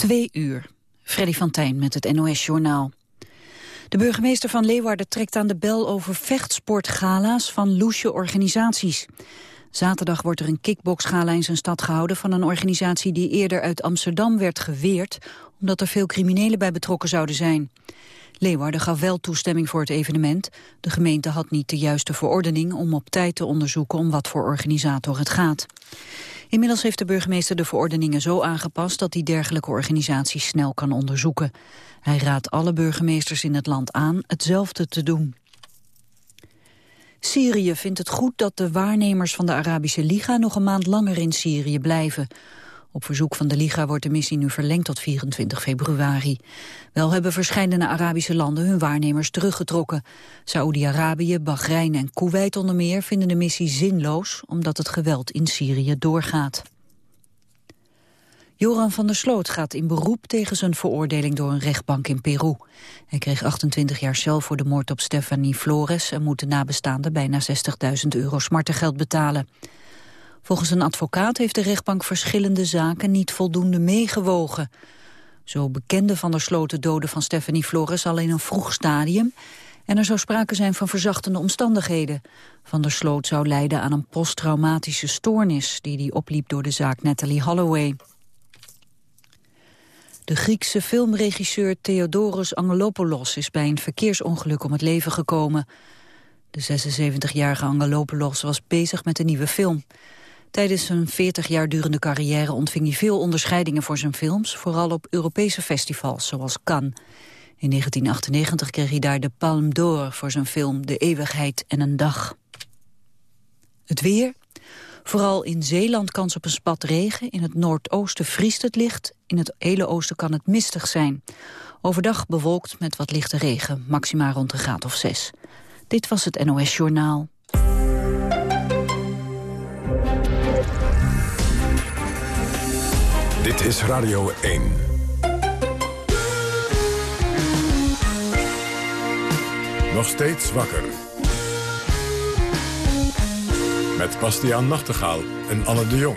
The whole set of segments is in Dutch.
Twee uur. Freddy van Tijn met het NOS-journaal. De burgemeester van Leeuwarden trekt aan de bel over vechtsportgala's van loesje organisaties. Zaterdag wordt er een kickboxgala in zijn stad gehouden van een organisatie die eerder uit Amsterdam werd geweerd, omdat er veel criminelen bij betrokken zouden zijn. Leeuwarden gaf wel toestemming voor het evenement. De gemeente had niet de juiste verordening om op tijd te onderzoeken om wat voor organisator het gaat. Inmiddels heeft de burgemeester de verordeningen zo aangepast dat hij dergelijke organisaties snel kan onderzoeken. Hij raadt alle burgemeesters in het land aan hetzelfde te doen. Syrië vindt het goed dat de waarnemers van de Arabische Liga nog een maand langer in Syrië blijven. Op verzoek van de Liga wordt de missie nu verlengd tot 24 februari. Wel hebben verschillende Arabische landen hun waarnemers teruggetrokken. Saoedi-Arabië, Bahrein en Kuwait onder meer vinden de missie zinloos... omdat het geweld in Syrië doorgaat. Joran van der Sloot gaat in beroep tegen zijn veroordeling door een rechtbank in Peru. Hij kreeg 28 jaar cel voor de moord op Stephanie Flores... en moet de nabestaanden bijna 60.000 euro smartengeld betalen. Volgens een advocaat heeft de rechtbank verschillende zaken niet voldoende meegewogen. Zo bekende Van der Sloot de doden van Stephanie Flores al in een vroeg stadium... en er zou sprake zijn van verzachtende omstandigheden. Van der Sloot zou lijden aan een posttraumatische stoornis... die hij opliep door de zaak Natalie Holloway. De Griekse filmregisseur Theodoros Angelopoulos is bij een verkeersongeluk om het leven gekomen. De 76-jarige Angelopoulos was bezig met een nieuwe film. Tijdens zijn 40 jaar durende carrière ontving hij veel onderscheidingen voor zijn films, vooral op Europese festivals zoals Cannes. In 1998 kreeg hij daar de Palme d'Or voor zijn film De Eeuwigheid en een Dag. Het weer. Vooral in Zeeland kans op een spat regen. In het noordoosten vriest het licht. In het hele oosten kan het mistig zijn. Overdag bewolkt met wat lichte regen. Maxima rond een graad of zes. Dit was het NOS Journaal. Dit is Radio 1. Nog steeds wakker. Met Bastiaan Nachtegaal en Anne de Jong.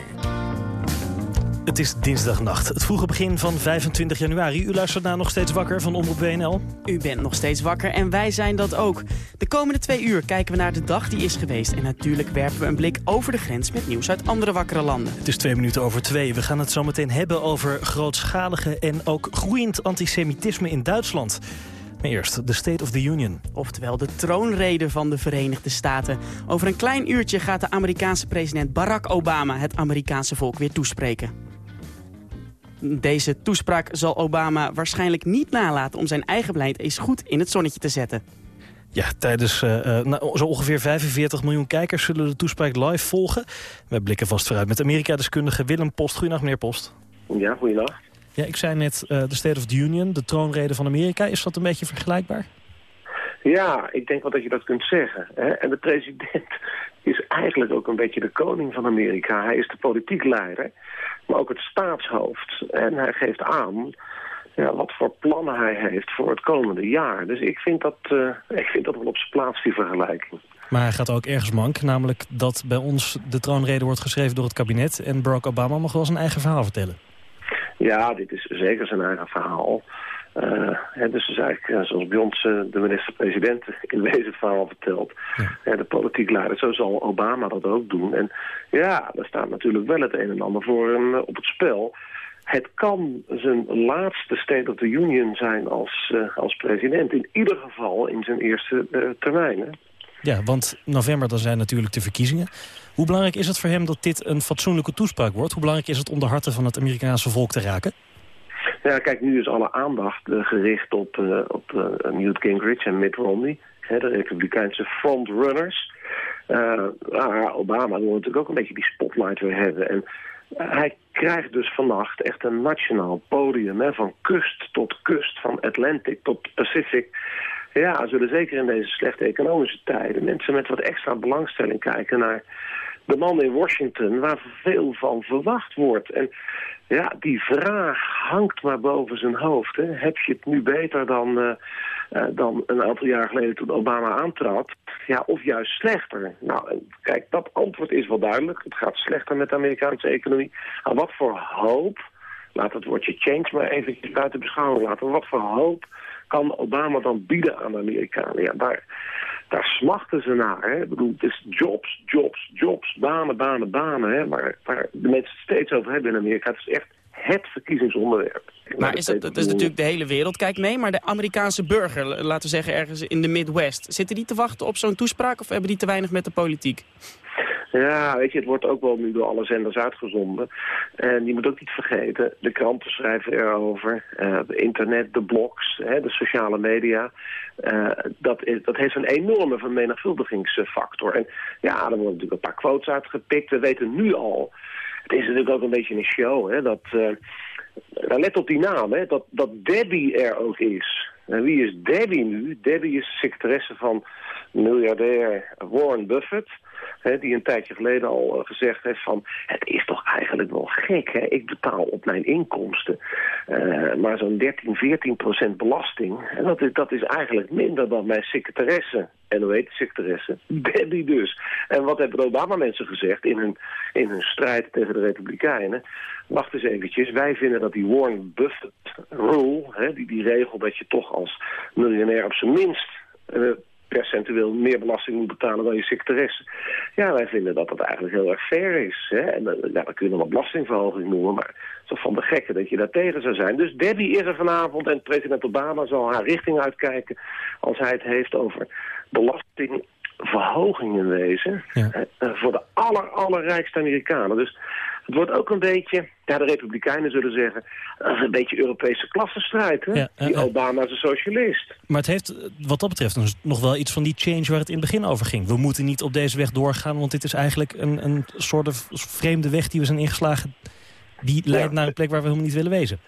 Het is dinsdagnacht, het vroege begin van 25 januari. U luistert naar Nog Steeds Wakker van Omroep WNL. U bent nog steeds wakker en wij zijn dat ook. De komende twee uur kijken we naar de dag die is geweest. En natuurlijk werpen we een blik over de grens met nieuws uit andere wakkere landen. Het is twee minuten over twee. We gaan het zo meteen hebben over grootschalige en ook groeiend antisemitisme in Duitsland. Maar eerst de State of the Union. Oftewel de troonrede van de Verenigde Staten. Over een klein uurtje gaat de Amerikaanse president Barack Obama het Amerikaanse volk weer toespreken. Deze toespraak zal Obama waarschijnlijk niet nalaten om zijn eigen beleid eens goed in het zonnetje te zetten. Ja, tijdens uh, nou, zo ongeveer 45 miljoen kijkers zullen de toespraak live volgen. We blikken vast vooruit met Amerika-deskundige Willem Post. Goedenacht, meneer Post. Ja, goedenacht. Ja, ik zei net uh, de State of the Union, de troonrede van Amerika. Is dat een beetje vergelijkbaar? Ja, ik denk wel dat je dat kunt zeggen. Hè? En de president is eigenlijk ook een beetje de koning van Amerika. Hij is de politiek leider maar ook het staatshoofd. En hij geeft aan ja, wat voor plannen hij heeft voor het komende jaar. Dus ik vind dat, uh, ik vind dat wel op zijn plaats, die vergelijking. Maar hij gaat ook ergens mank, namelijk dat bij ons de troonrede wordt geschreven door het kabinet... en Barack Obama mag wel zijn eigen verhaal vertellen. Ja, dit is zeker zijn eigen verhaal. Uh, hè, dus is eigenlijk, zoals bij ons uh, de minister-president in wezen het verhaal vertelt. Ja. de politiek leider, zo zal Obama dat ook doen. En ja, daar staat natuurlijk wel het een en ander voor hem op het spel. Het kan zijn laatste State of the Union zijn als, als president. In ieder geval in zijn eerste termijn. Hè? Ja, want november dan zijn natuurlijk de verkiezingen. Hoe belangrijk is het voor hem dat dit een fatsoenlijke toespraak wordt? Hoe belangrijk is het om de harten van het Amerikaanse volk te raken? Ja, kijk, nu is alle aandacht uh, gericht op, uh, op uh, Newt Gingrich en Mitt Romney. Hè, de republikeinse frontrunners. Ah, Obama wil natuurlijk ook een beetje die spotlight weer hebben. En hij krijgt dus vannacht echt een nationaal podium. Hè, van kust tot kust, van Atlantic tot Pacific. Ja, zullen zeker in deze slechte economische tijden mensen met wat extra belangstelling kijken naar de man in Washington waar veel van verwacht wordt. En ja, die vraag hangt maar boven zijn hoofd. Hè. Heb je het nu beter dan, uh, uh, dan een aantal jaar geleden toen Obama aantrad? Ja, of juist slechter? Nou, kijk, dat antwoord is wel duidelijk. Het gaat slechter met de Amerikaanse economie. Aan wat voor hoop laat het woordje change maar eventjes buiten beschouwing laten. Wat voor hoop kan Obama dan bieden aan de Amerikanen? Ja, daar, daar smachten ze naar. Hè? Ik bedoel, het is jobs, jobs, jobs, banen, banen, banen. Hè? Maar waar de mensen het steeds over hebben in Amerika, het is echt het verkiezingsonderwerp. Maar is dat, dat is natuurlijk de hele wereld kijkt mee, maar de Amerikaanse burger, laten we zeggen ergens in de Midwest, zitten die te wachten op zo'n toespraak of hebben die te weinig met de politiek? Ja, weet je, het wordt ook wel nu door alle zenders uitgezonden. En je moet ook niet vergeten, de kranten schrijven erover, uh, internet, de blogs, hè, de sociale media. Uh, dat, is, dat heeft een enorme vermenigvuldigingsfactor. En ja, er worden natuurlijk een paar quotes uitgepikt. We weten nu al, het is natuurlijk ook een beetje een show, hè, dat... Uh, let op die naam, hè, dat, dat Debbie er ook is. En wie is Debbie nu? Debbie is secretaresse van miljardair Warren Buffett die een tijdje geleden al eh, gezegd heeft van... het is toch eigenlijk wel gek, hè? ik betaal op mijn inkomsten uh, maar zo'n 13, 14 procent belasting. En dat is, dat is eigenlijk minder dan mijn secretaresse. En hoe heet de secretaresse? Debbie dus. En wat hebben de Obama-mensen gezegd in hun, in hun strijd tegen de Republikeinen? Wacht eens eventjes, wij vinden dat die Warren Buffett rule... Hè, die, die regel dat je toch als miljonair op zijn minst... Uh, percentueel meer belasting moet betalen dan je secretaresse. Ja, wij vinden dat dat eigenlijk heel erg fair is. Hè? En uh, ja, dan kun je nog een belastingverhoging noemen, maar het is toch van de gekke dat je daar tegen zou zijn. Dus Debbie is er vanavond en president Obama zal haar richting uitkijken als hij het heeft over belastingverhoging in wezen. Ja. Uh, voor de aller, allerrijkste Amerikanen. Dus het wordt ook een beetje, ja, de Republikeinen zullen zeggen, een beetje Europese klassenstrijd. Hè? die Obama is een socialist. Maar het heeft wat dat betreft nog wel iets van die change waar het in het begin over ging. We moeten niet op deze weg doorgaan, want dit is eigenlijk een, een soort vreemde weg die we zijn ingeslagen. Die leidt naar een plek waar we helemaal niet willen wezen.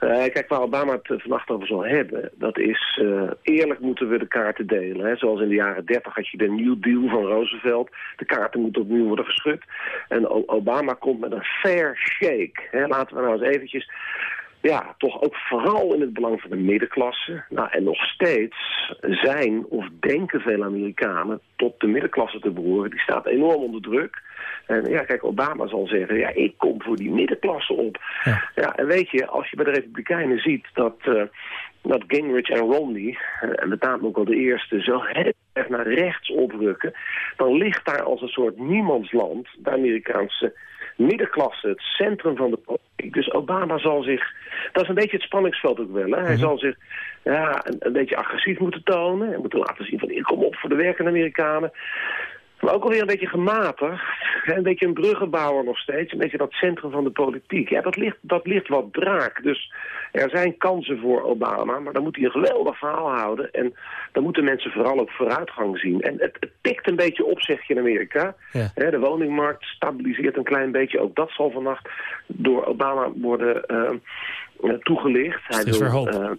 Uh, kijk, waar Obama het eh, vannacht over zal hebben, dat is uh, eerlijk moeten we de kaarten delen. Hè. Zoals in de jaren 30 had je de New Deal van Roosevelt. De kaarten moeten opnieuw worden geschud. En Obama komt met een fair shake. Hè. Laten we nou eens eventjes ja, toch ook vooral in het belang van de middenklasse. Nou, en nog steeds zijn of denken veel Amerikanen tot de middenklasse te behoren. Die staat enorm onder druk. En ja, kijk, Obama zal zeggen, ja, ik kom voor die middenklasse op. Ja, ja en weet je, als je bij de Republikeinen ziet dat, uh, dat Gingrich en Romney, uh, en met name ook al de eerste, zo heel erg naar rechts oprukken, dan ligt daar als een soort niemandsland de Amerikaanse middenklasse, het centrum van de politiek. Dus Obama zal zich, dat is een beetje het spanningsveld ook wel, hè? hij mhm. zal zich ja, een, een, beetje agressief moeten tonen en moeten laten zien van, ik kom op voor de werkende Amerikanen. Maar ook alweer een beetje gematigd. Een beetje een bruggenbouwer nog steeds. Een beetje dat centrum van de politiek. Ja, dat ligt, dat ligt wat braak. Dus er zijn kansen voor Obama. Maar dan moet hij een geweldig verhaal houden. En dan moeten mensen vooral ook vooruitgang zien. En het, het tikt een beetje op, zeg je in Amerika. Ja. de woningmarkt stabiliseert een klein beetje. Ook dat zal vannacht door Obama worden uh, toegelicht. Hij wil,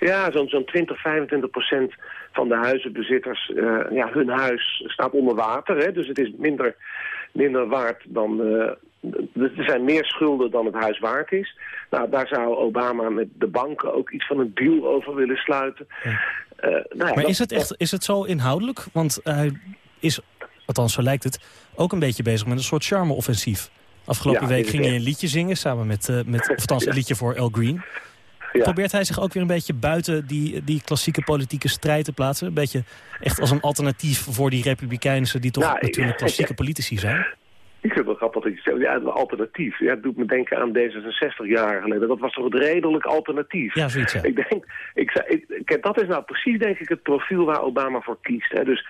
ja, zo'n zo'n 20, 25 procent van de huizenbezitters, uh, ja, hun huis staat onder water. Hè, dus het is minder, minder waard dan... Uh, er zijn meer schulden dan het huis waard is. Nou, daar zou Obama met de banken ook iets van een deal over willen sluiten. Uh, nou ja, maar is, het echt, is het zo inhoudelijk? Want hij is, althans zo lijkt het, ook een beetje bezig met een soort charme-offensief. Afgelopen week ging hij een liedje zingen samen met, uh, met of althans een liedje voor El Green. Probeert hij zich ook weer een beetje buiten die, die klassieke politieke strijd te plaatsen? Een beetje echt als een alternatief voor die republikeinse die toch nou, natuurlijk klassieke politici zijn? Ik vind het wel grappig dat je zegt, ja, een alternatief. Ja, het doet me denken aan D66 jaar geleden. Dat was toch het redelijk alternatief? Ja, zoiets, ja. Ik denk, ik, ik, dat is nou precies, denk ik, het profiel waar Obama voor kiest. Hè. Dus,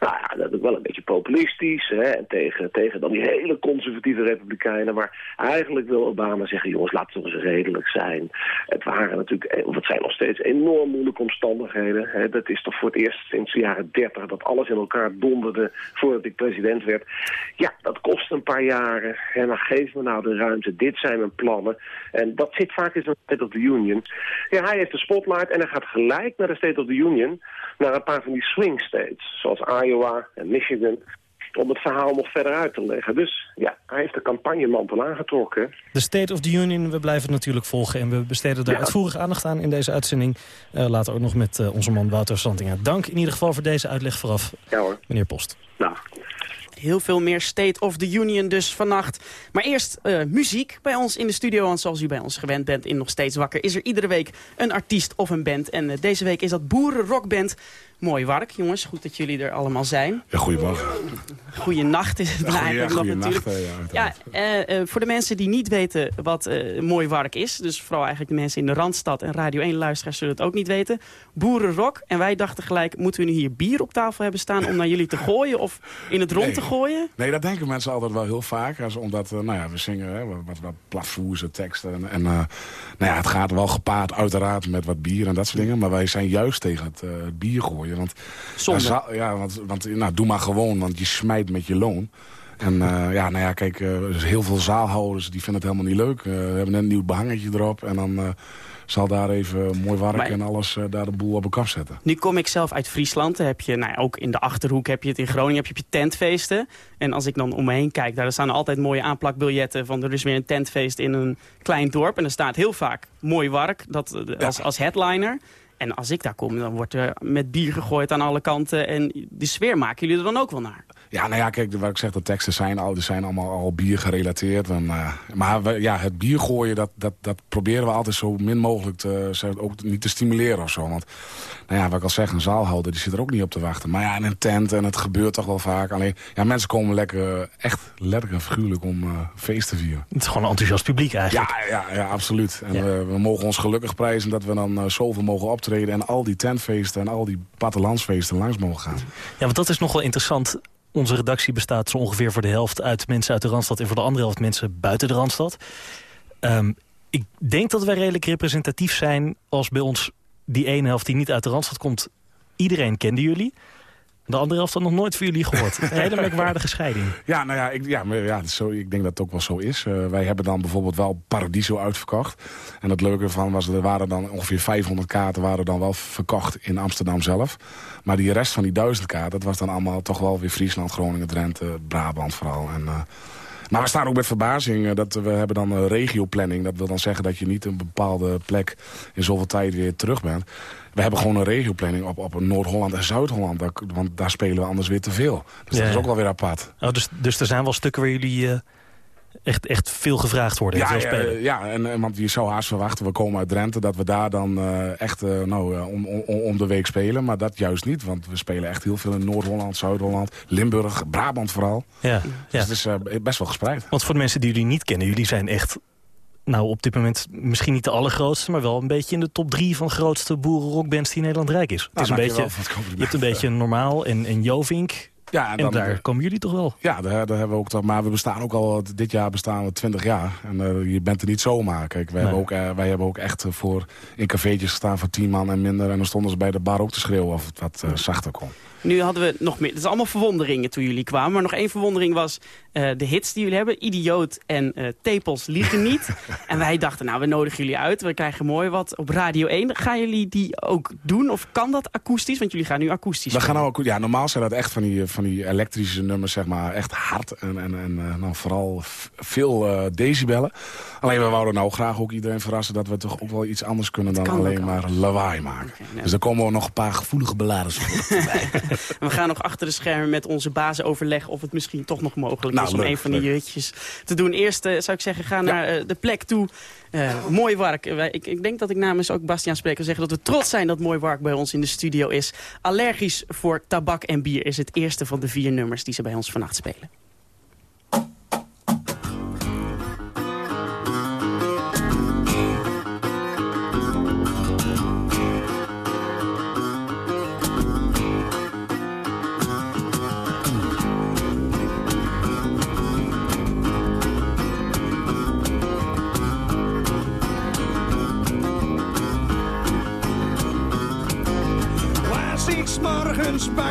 nou ja, dat is wel een beetje populistisch. Hè, en tegen, tegen dan die hele conservatieve republikeinen. Maar eigenlijk wil Obama zeggen, jongens, laten we eens redelijk zijn. Het waren natuurlijk, of het zijn nog steeds enorm moeilijke omstandigheden. Hè. Dat is toch voor het eerst sinds de jaren 30 dat alles in elkaar donderde voordat ik president werd. Ja, dat kost een paar jaren. En dan geef me nou de ruimte. Dit zijn mijn plannen. En dat zit vaak in de State of the Union. Ja, hij heeft de spotlight en hij gaat gelijk naar de State of the Union. Naar een paar van die swing states. Zoals Iowa en Michigan om het verhaal nog verder uit te leggen. Dus ja, hij heeft de campagnemantel aangetrokken. De State of the Union, we blijven het natuurlijk volgen... en we besteden daar uitvoerig aandacht aan in deze uitzending. Uh, later ook nog met uh, onze man Wouter Santinga. Dank in ieder geval voor deze uitleg vooraf, ja, hoor. meneer Post. Nou. Heel veel meer State of the Union dus vannacht. Maar eerst uh, muziek bij ons in de studio. Want zoals u bij ons gewend bent in Nog Steeds Wakker... is er iedere week een artiest of een band. En uh, deze week is dat boerenrockband Mooi werk, jongens. Goed dat jullie er allemaal zijn. Ja, goedemorgen. Goeienacht is het eigenlijk nog natuurlijk. ja, uh, uh, voor de mensen die niet weten wat uh, Mooi Wark is... dus vooral eigenlijk de mensen in de Randstad en Radio 1 luisteraars zullen het ook niet weten. Boerenrock. En wij dachten gelijk, moeten we nu hier bier op tafel hebben staan... om naar jullie te gooien of in het rond te gooien? Nee, dat denken mensen altijd wel heel vaak. Als, omdat, nou ja, we zingen hè, wat, wat platvoerse teksten. En, en nou ja, het gaat wel gepaard uiteraard met wat bier en dat soort dingen. Maar wij zijn juist tegen het bier gooien want, Zonde. Ja, want, want nou, doe maar gewoon, want je smijt met je loon. En uh, ja, nou ja, kijk, uh, heel veel zaalhouders die vinden het helemaal niet leuk. Uh, we hebben net een nieuw behangetje erop en dan zal daar even mooi werk en alles daar de boel op elkaar zetten. Nu kom ik zelf uit Friesland. Heb je, nou ja, ook in de Achterhoek heb je het in Groningen, heb je, je tentfeesten. En als ik dan om me heen kijk, daar staan altijd mooie aanplakbiljetten van er is weer een tentfeest in een klein dorp. En er staat heel vaak mooi werk dat, als, als headliner. En als ik daar kom, dan wordt er met bier gegooid aan alle kanten. En de sfeer maken jullie er dan ook wel naar? Ja, nou ja, kijk, wat ik zeg, de teksten zijn, al, die zijn allemaal al bier gerelateerd. En, uh, maar we, ja, het bier gooien, dat, dat, dat proberen we altijd zo min mogelijk te, ook niet te stimuleren of zo. Want, nou ja, wat ik al zeg, een zaalhouder, die zit er ook niet op te wachten. Maar ja, in een tent, en het gebeurt toch wel vaak. Alleen, ja, mensen komen lekker, echt letterlijk en figuurlijk om uh, feest te vieren. Het is gewoon een enthousiast publiek eigenlijk. Ja, ja, ja absoluut. En We, we, mogen ons gelukkig prijzen dat we dan uh, zoveel mogen optreden. En al die tentfeesten en al die plattelandsfeesten langs mogen gaan. Ja, want dat is nog wel interessant onze redactie bestaat zo ongeveer voor de helft uit mensen uit de Randstad... en voor de andere helft mensen buiten de Randstad. Um, ik denk dat wij redelijk representatief zijn als bij ons die ene helft die niet uit de Randstad komt. Iedereen kende jullie. De andere helft had nog nooit van jullie gehoord. Een hele merkwaardige scheiding. Ja, nou ja, ik, ja, maar ja zo, ik denk dat het ook wel zo is. Uh, wij hebben dan bijvoorbeeld wel Paradiso uitverkocht. En het leuke ervan was, er waren dan ongeveer 500 kaarten waren dan wel verkocht in Amsterdam zelf. Maar die rest van die duizend kaarten, dat was dan allemaal toch wel weer Friesland, Groningen, Drenthe, Brabant vooral. En, uh, maar we staan ook met verbazing. dat we hebben dan een regioplanning. Dat wil dan zeggen dat je niet een bepaalde plek in zoveel tijd weer terug bent. We hebben gewoon een regioplanning op, op Noord-Holland en Zuid-Holland. Want daar spelen we anders weer te veel. Dus dat is ook wel weer apart. Oh, dus, dus er zijn wel stukken waar jullie... Uh echt, echt veel gevraagd worden. Ja, spelen. ja en, want je zou haast verwachten, we komen uit Drenthe... dat we daar dan uh, echt uh, nou, om, om, om de week spelen. Maar dat juist niet, want we spelen echt heel veel in Noord-Holland, Zuid-Holland... Limburg, Brabant vooral. Ja, dus het is best wel gespreid. Want voor de mensen die jullie niet kennen... jullie zijn echt nou, op dit moment misschien niet de allergrootste... maar wel een beetje in de top drie van grootste boerenrockbands die Nederland rijk is. het is nou, een beetje, je hebt een beetje Normaal en, en Jovink... Ja, en, dan, daar komen jullie toch wel? Ja, daar, daar, hebben we ook toch. Maar we bestaan ook al, dit jaar bestaan we 20 jaar. En uh, je bent er niet zomaar. Kijk, wij, hebben ook, uh, wij hebben ook echt voor in cafeetjes gestaan voor 10 man en minder. En dan stonden ze bij de bar ook te schreeuwen of het wat uh, zachter kon. Nu hadden we nog meer. Het is allemaal verwonderingen toen jullie kwamen. Maar nog één verwondering was uh, de hits die jullie hebben. Idioot en uh, Tepels liegen niet. en wij dachten, nou, we nodigen jullie uit. We krijgen mooi wat op Radio 1. Gaan jullie die ook doen? Of kan dat akoestisch? Want jullie gaan nu akoestisch We gaan nou, ja, normaal zijn dat echt van die, van die elektrische nummers, zeg maar. Echt hard en, en, en uh, nou, vooral veel decibellen. Alleen we wouden nou graag ook iedereen verrassen... dat we toch ook wel iets anders kunnen dan alleen maar lawaai maken. Okay, nou. Dus er komen nog een paar gevoelige beladers we gaan nog achter de schermen met onze bazen overleggen... of het misschien toch nog mogelijk nou, is om een van die jutjes te doen. Eerst uh, zou ik zeggen, ga naar uh, de plek toe. Uh, mooi Wark. Ik, ik, denk dat ik namens ook Bastiaan Spreker zeggen dat we trots zijn dat Mooi Wark bij ons in de studio is. Allergisch voor tabak en bier is het eerste van de vier nummers die ze bij ons vannacht spelen.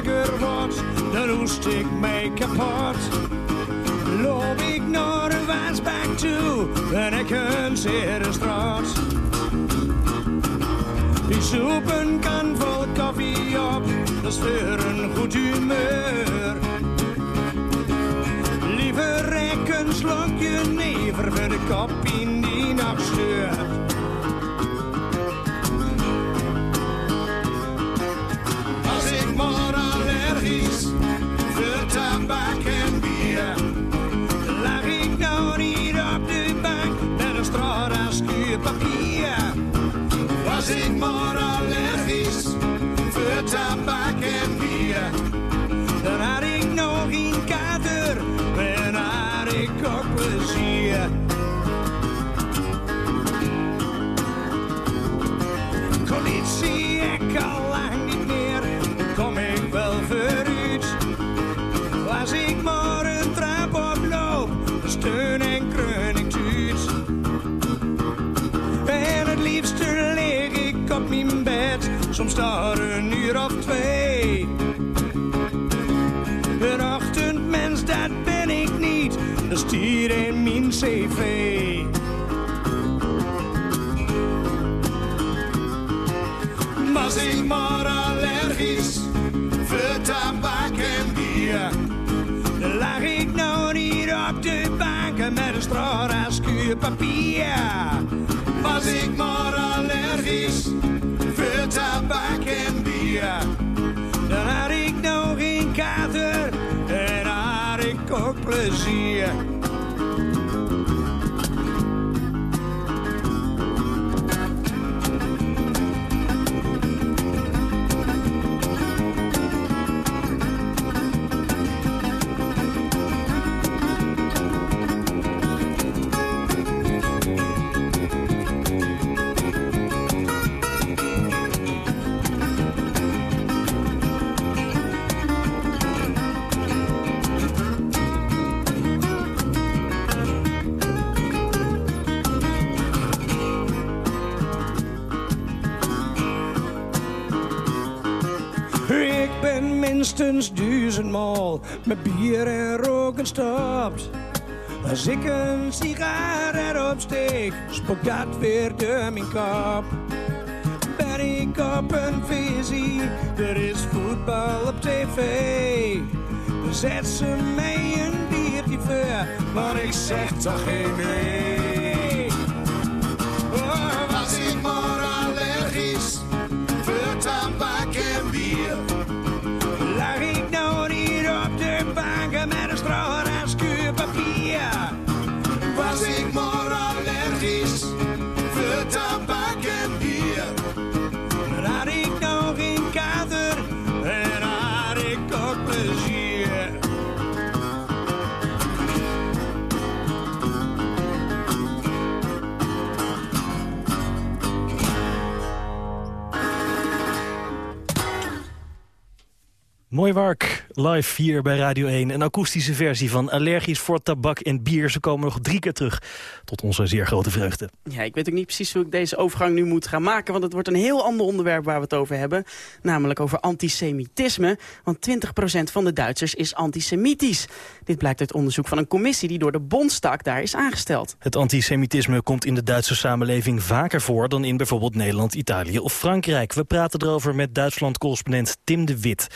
Bakker wordt, dan roest ik mij kapot. Loop ik naar de wasbak toe, ben ik een zere straat. Die soepen kan vol koffie op, dat is een goed humeur. Liever ik een slokje never voor de kop in die peace. The time back ik op de bank, met een straalraasje papier. Was ik maar soms daar een uur of twee. Een ochtendmens, dat ben ik niet, dat stier in mijn cv. Was ik maar allergisch voor tabak en bier. Dan lag ik nou niet op de banken met een straat schuurpapier. Was ik maar allergisch tabak en bier. Dan had ik nou geen kater en had ik ook plezier. Minstens duizendmaal met bier en roken stopt. Als ik een sigaret opsteek, spook dat weer door mijn kop. Ben ik op een visie, er is voetbal op tv. Zet ze mij een biertje voor, maar ik zeg toch geen nee. Mooi werk, live hier bij Radio 1. Een akoestische versie van Allergisch voor tabak en bier. Ze komen nog drie keer terug, tot onze zeer grote vreugde. Ja, ik weet ook niet precies hoe ik deze overgang nu moet gaan maken... want het wordt een heel ander onderwerp waar we het over hebben. Namelijk over antisemitisme. Want 20% van de Duitsers is antisemitisch. Dit blijkt uit onderzoek van een commissie die door de Bondstak daar is aangesteld. Het antisemitisme komt in de Duitse samenleving vaker voor... dan in bijvoorbeeld Nederland, Italië of Frankrijk. We praten erover met Duitsland-correspondent Tim de Wit...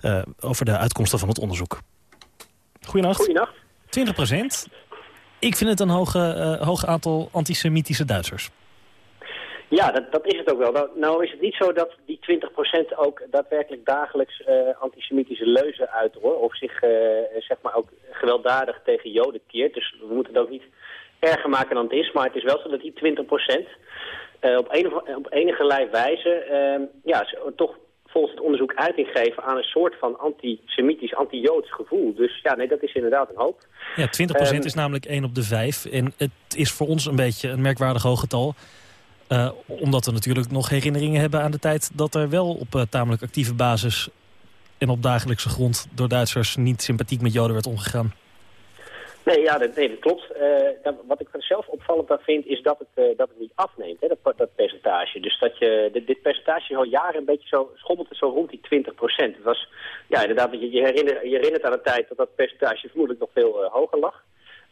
eh, over de uitkomsten van het onderzoek. Goedenacht. Goedenacht. 20 procent. Ik vind het een hoge, eh, hoog aantal antisemitische Duitsers. Ja, dat, dat is het ook wel. Nou, nou is het niet zo dat die 20% ook daadwerkelijk dagelijks eh, antisemitische leuzen uithoren. Of zich eh, zeg maar ook gewelddadig tegen Joden keert. Dus we moeten het ook niet erger maken dan het is. Maar het is wel zo dat die 20% eh, op, een, op enige wijze ja, toch volgens het onderzoek uiting geven aan een soort van antisemitisch, anti-Joods gevoel. Dus ja, nee, dat is inderdaad een hoop. Ja, 20 procent Ehm, is namelijk 1 op de 5. En het is voor ons een beetje een merkwaardig hoog getal. Eh, omdat we natuurlijk nog herinneringen hebben aan de tijd... dat er wel op eh, tamelijk actieve basis en op dagelijkse grond... door Duitsers niet sympathiek met Joden werd omgegaan. Nee, ja, dat, nee, dat klopt. Eh, wat ik er zelf opvallend aan vind, is dat het, eh, dat het niet afneemt, hè, dat, dat percentage. Dus dat je, dit, percentage al jaren een beetje zo, schommelt het zo rond die 20 procent. Het was, ja, inderdaad, je, je, je herinnert aan een tijd dat dat percentage vermoedelijk nog veel eh, hoger lag.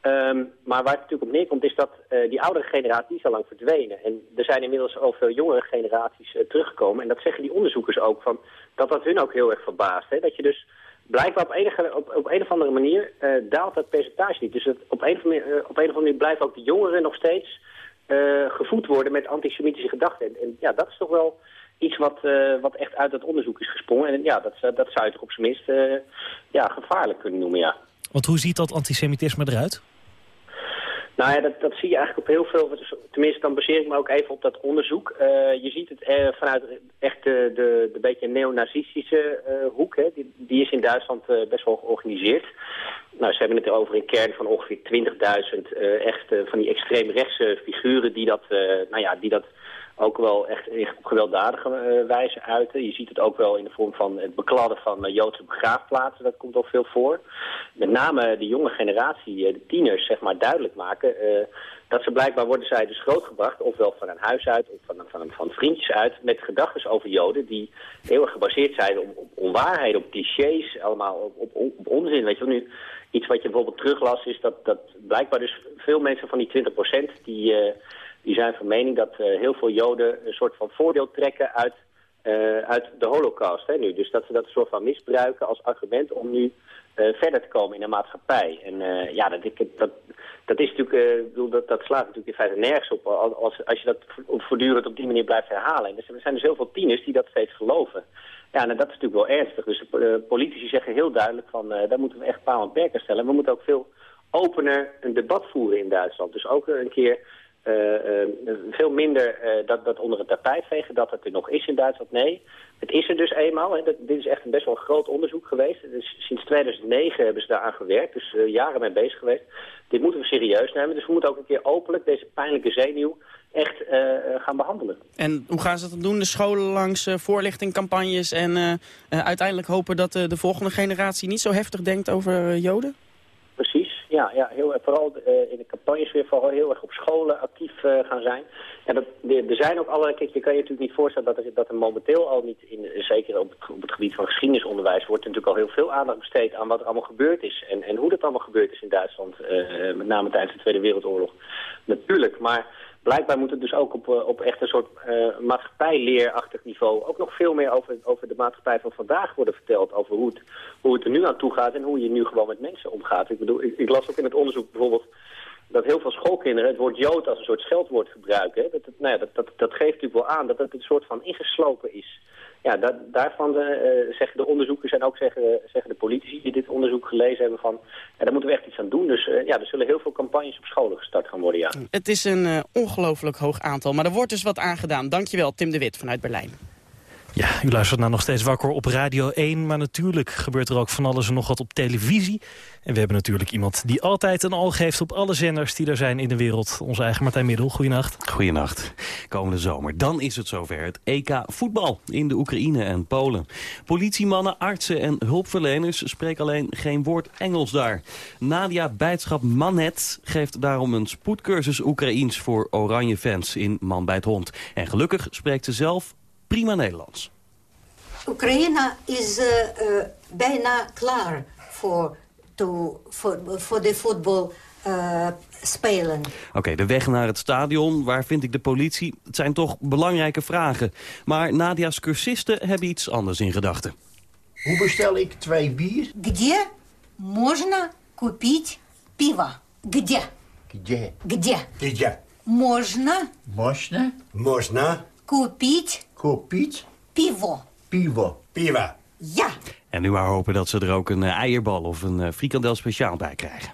Ehm, maar waar het natuurlijk op neerkomt is dat die oudere generatie is al lang verdwenen. En er zijn inmiddels al veel jongere generaties teruggekomen. En dat zeggen die onderzoekers ook, van, dat dat hun ook heel erg verbaast. Hè? Dat je dus blijkbaar op, enige, op, op een of andere manier eh, daalt dat percentage niet. Dus het, op, een of andere, eh, op een of manier blijven ook de jongeren nog steeds eh, gevoed worden met antisemitische gedachten. En, ja, dat is toch wel iets wat, eh, wat echt uit het onderzoek is gesprongen. En ja, dat, dat zou je toch op zijn minst eh, ja, gevaarlijk kunnen noemen, ja. Want hoe ziet dat antisemitisme eruit? Nou ja, dat, dat zie je eigenlijk op heel veel... Tenminste, dan baseer ik me ook even op dat onderzoek. Uh, je ziet het uh, vanuit echt de, de, de beetje neonazistische uh, hoek. Hè. Die, die, is in Duitsland best wel georganiseerd. Nou, ze hebben het erover een kern van ongeveer 20.000 echt van die extreemrechtse figuren... die dat, nou ja, die dat ook wel echt op gewelddadige uh, wijze uiten. Je ziet het ook wel in de vorm van het bekladden van uh, Joodse begraafplaatsen. Dat komt al veel voor. Met name de jonge generatie, uh, de tieners, zeg maar, duidelijk maken... dat ze blijkbaar worden zij dus grootgebracht, ofwel van een huis uit of van, van, van vriendjes uit... met gedachten over Joden die heel erg gebaseerd zijn op, op onwaarheden, op clichés, allemaal op, op, op onzin. Weet je wel, nu iets wat je bijvoorbeeld teruglas is dat, dat blijkbaar dus veel mensen van die 20% die die zijn van mening dat uh, heel veel Joden een soort van voordeel trekken uit, uh, uit de holocaust. Hè, nu. Dus dat ze dat soort van misbruiken als argument om nu uh, verder te komen in de maatschappij. En ja, dat, ik, dat, dat is natuurlijk, bedoel, dat, dat slaat natuurlijk in feite nergens op als, als je dat voortdurend op die manier blijft herhalen. En er zijn dus heel veel tieners die dat steeds geloven. Ja, en dat is natuurlijk wel ernstig. Dus politici zeggen heel duidelijk van, daar moeten we echt paal en perken stellen. We moeten ook veel opener een debat voeren in Duitsland. Dus ook een keer veel minder uh, dat, dat onder het tapijt vegen, dat het er nog is in Duitsland. Nee, het is er dus eenmaal. Hè. Dat, dit is echt een best wel een groot onderzoek geweest. Sinds 2009 hebben ze daaraan gewerkt, dus jaren mee bezig geweest. Dit moeten we serieus nemen, dus we moeten ook een keer openlijk deze pijnlijke zenuw echt gaan behandelen. En hoe gaan ze dat doen? De scholen langs voorlichtingcampagnes en uiteindelijk hopen dat de volgende generatie niet zo heftig denkt over Joden? Ja, ja heel, vooral uh, in de campagnes weer vooral heel erg op scholen actief uh, gaan zijn. En dat, er zijn ook alle, kijk, je kan je natuurlijk niet voorstellen dat er, dat er momenteel al niet, in, zeker op het, op het gebied van geschiedenisonderwijs, wordt natuurlijk al heel veel aandacht besteed aan wat er allemaal gebeurd is. En, en hoe dat allemaal gebeurd is in Duitsland, uh, met name tijdens de Tweede Wereldoorlog. Natuurlijk, maar blijkbaar moet het dus ook op, op echt een soort uh, maatschappijleerachtig niveau ook nog veel meer over, over de maatschappij van vandaag worden verteld. Over hoe het, hoe het er nu aan toe gaat en hoe je nu gewoon met mensen omgaat. Ik bedoel, ik, ik las ook in het onderzoek bijvoorbeeld dat heel veel schoolkinderen het woord jood als een soort scheldwoord gebruiken. Dat, nou ja, dat, dat, dat geeft natuurlijk wel aan dat het een soort van ingeslopen is ja, dat, daarvan uh, zeggen de onderzoekers en ook zeggen, zeggen de politici die dit onderzoek gelezen hebben van... Ja, daar moeten we echt iets aan doen. Dus uh, ja, er zullen heel veel campagnes op scholen gestart gaan worden, ja. Het is een ongelooflijk hoog aantal, maar er wordt dus wat aangedaan. Dankjewel, Tim de Wit vanuit Berlijn. Ja, u luistert naar nog steeds wakker op Radio 1. Maar natuurlijk gebeurt er ook van alles en nog wat op televisie. En we hebben natuurlijk iemand die altijd een oog heeft op alle zenders die er zijn in de wereld. Onze eigen Martijn Middel. Goedenacht. Goedenacht. Komende zomer. Dan is het zover. Het EK voetbal in de Oekraïne en Polen. Politiemannen, artsen en hulpverleners spreken alleen geen woord Engels daar. Nadia Bijtschap Manet geeft daarom een spoedcursus Oekraïens voor oranje fans in Man bij het Hond. En gelukkig spreekt ze zelf prima Nederlands. Oekraïne is uh, uh, bijna klaar voor, to, voor, voor de voetbal uh, spelen. Oké, de weg naar het stadion, waar vind ik de politie? Het zijn toch belangrijke vragen. Maar Nadia's cursisten hebben iets anders in gedachten. Hoe bestel ik twee bier? Где можно купить пиво? Где? Где? Где? Где? Можно Можно? Можно купить Pivo, Pivo. Pivo. Piva. Ja. En nu maar hopen dat ze er ook een eh, eierbal of een eh, frikandel speciaal bij krijgen.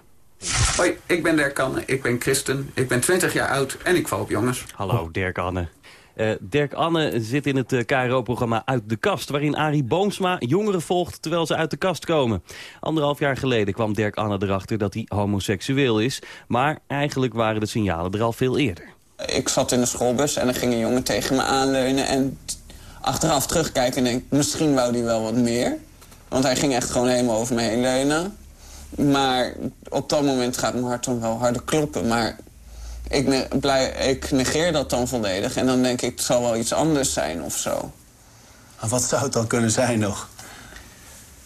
Hoi, ik ben Dirk Anne, ik ben christen, ik ben 20 jaar oud en ik val op jongens. Hallo Dirk Anne. Eh, Dirk Anne zit in het uh, KRO-programma Uit de Kast... waarin Arie Boomsma jongeren volgt terwijl ze uit de kast komen. Anderhalf jaar geleden kwam Dirk Anne erachter dat hij homoseksueel is... maar eigenlijk waren de signalen er al veel eerder. Ik zat in de schoolbus en er ging een jongen tegen me aanleunen... en achteraf terugkijken en denk misschien wou hij wel wat meer. Want hij ging echt gewoon helemaal over me heen leunen. Maar op dat moment gaat mijn hart dan wel harder kloppen. Maar ik, ne blij, ik negeer dat dan volledig. En dan denk ik, het zal wel iets anders zijn of zo. Wat zou het dan kunnen zijn nog?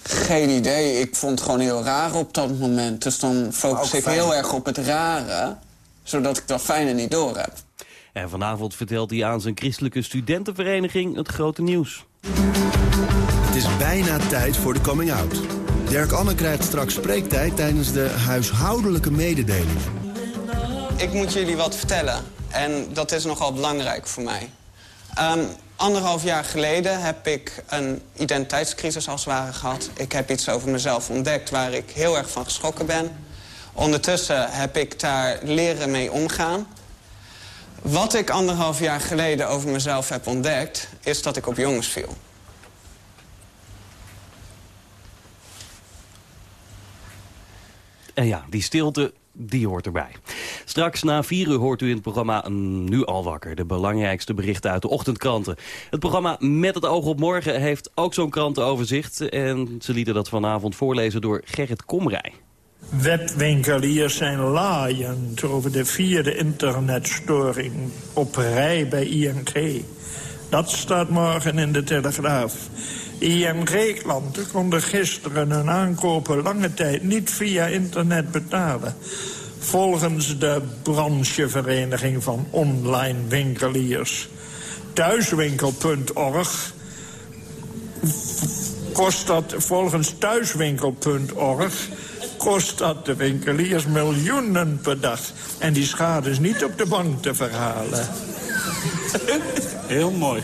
Geen idee. Ik vond het gewoon heel raar op dat moment. Dus dan focus ik heel erg op het rare. Zodat ik dat fijne niet door heb. En vanavond vertelt hij aan zijn christelijke studentenvereniging het grote nieuws. Het is bijna tijd voor de coming out. Dirk Anne krijgt straks spreektijd tijdens de huishoudelijke mededelingen. Ik moet jullie wat vertellen. En dat is nogal belangrijk voor mij. Um, anderhalf jaar geleden heb ik een identiteitscrisis als het ware gehad. Ik heb iets over mezelf ontdekt waar ik heel erg van geschrokken ben Ondertussen heb ik daar leren mee omgaan. Wat ik anderhalf jaar geleden over mezelf heb ontdekt... is dat ik op jongens viel. En ja, die stilte, die hoort erbij. Straks na vier uur hoort u in het programma Nu al wakker. De belangrijkste berichten uit de ochtendkranten. Het programma Met het oog op morgen heeft ook zo'n krantenoverzicht. En ze lieten dat vanavond voorlezen door Gerrit Komrij. Webwinkeliers zijn laaiend over de vierde internetstoring op rij bij ING. Dat staat morgen in de Telegraaf. ING-klanten konden gisteren hun aankopen lange tijd niet via internet betalen. Volgens de branchevereniging van online winkeliers. Thuiswinkel.org kost dat volgens thuiswinkel.org kost dat de winkeliers miljoenen per dag. En die schade is niet op de bank te verhalen. Heel mooi.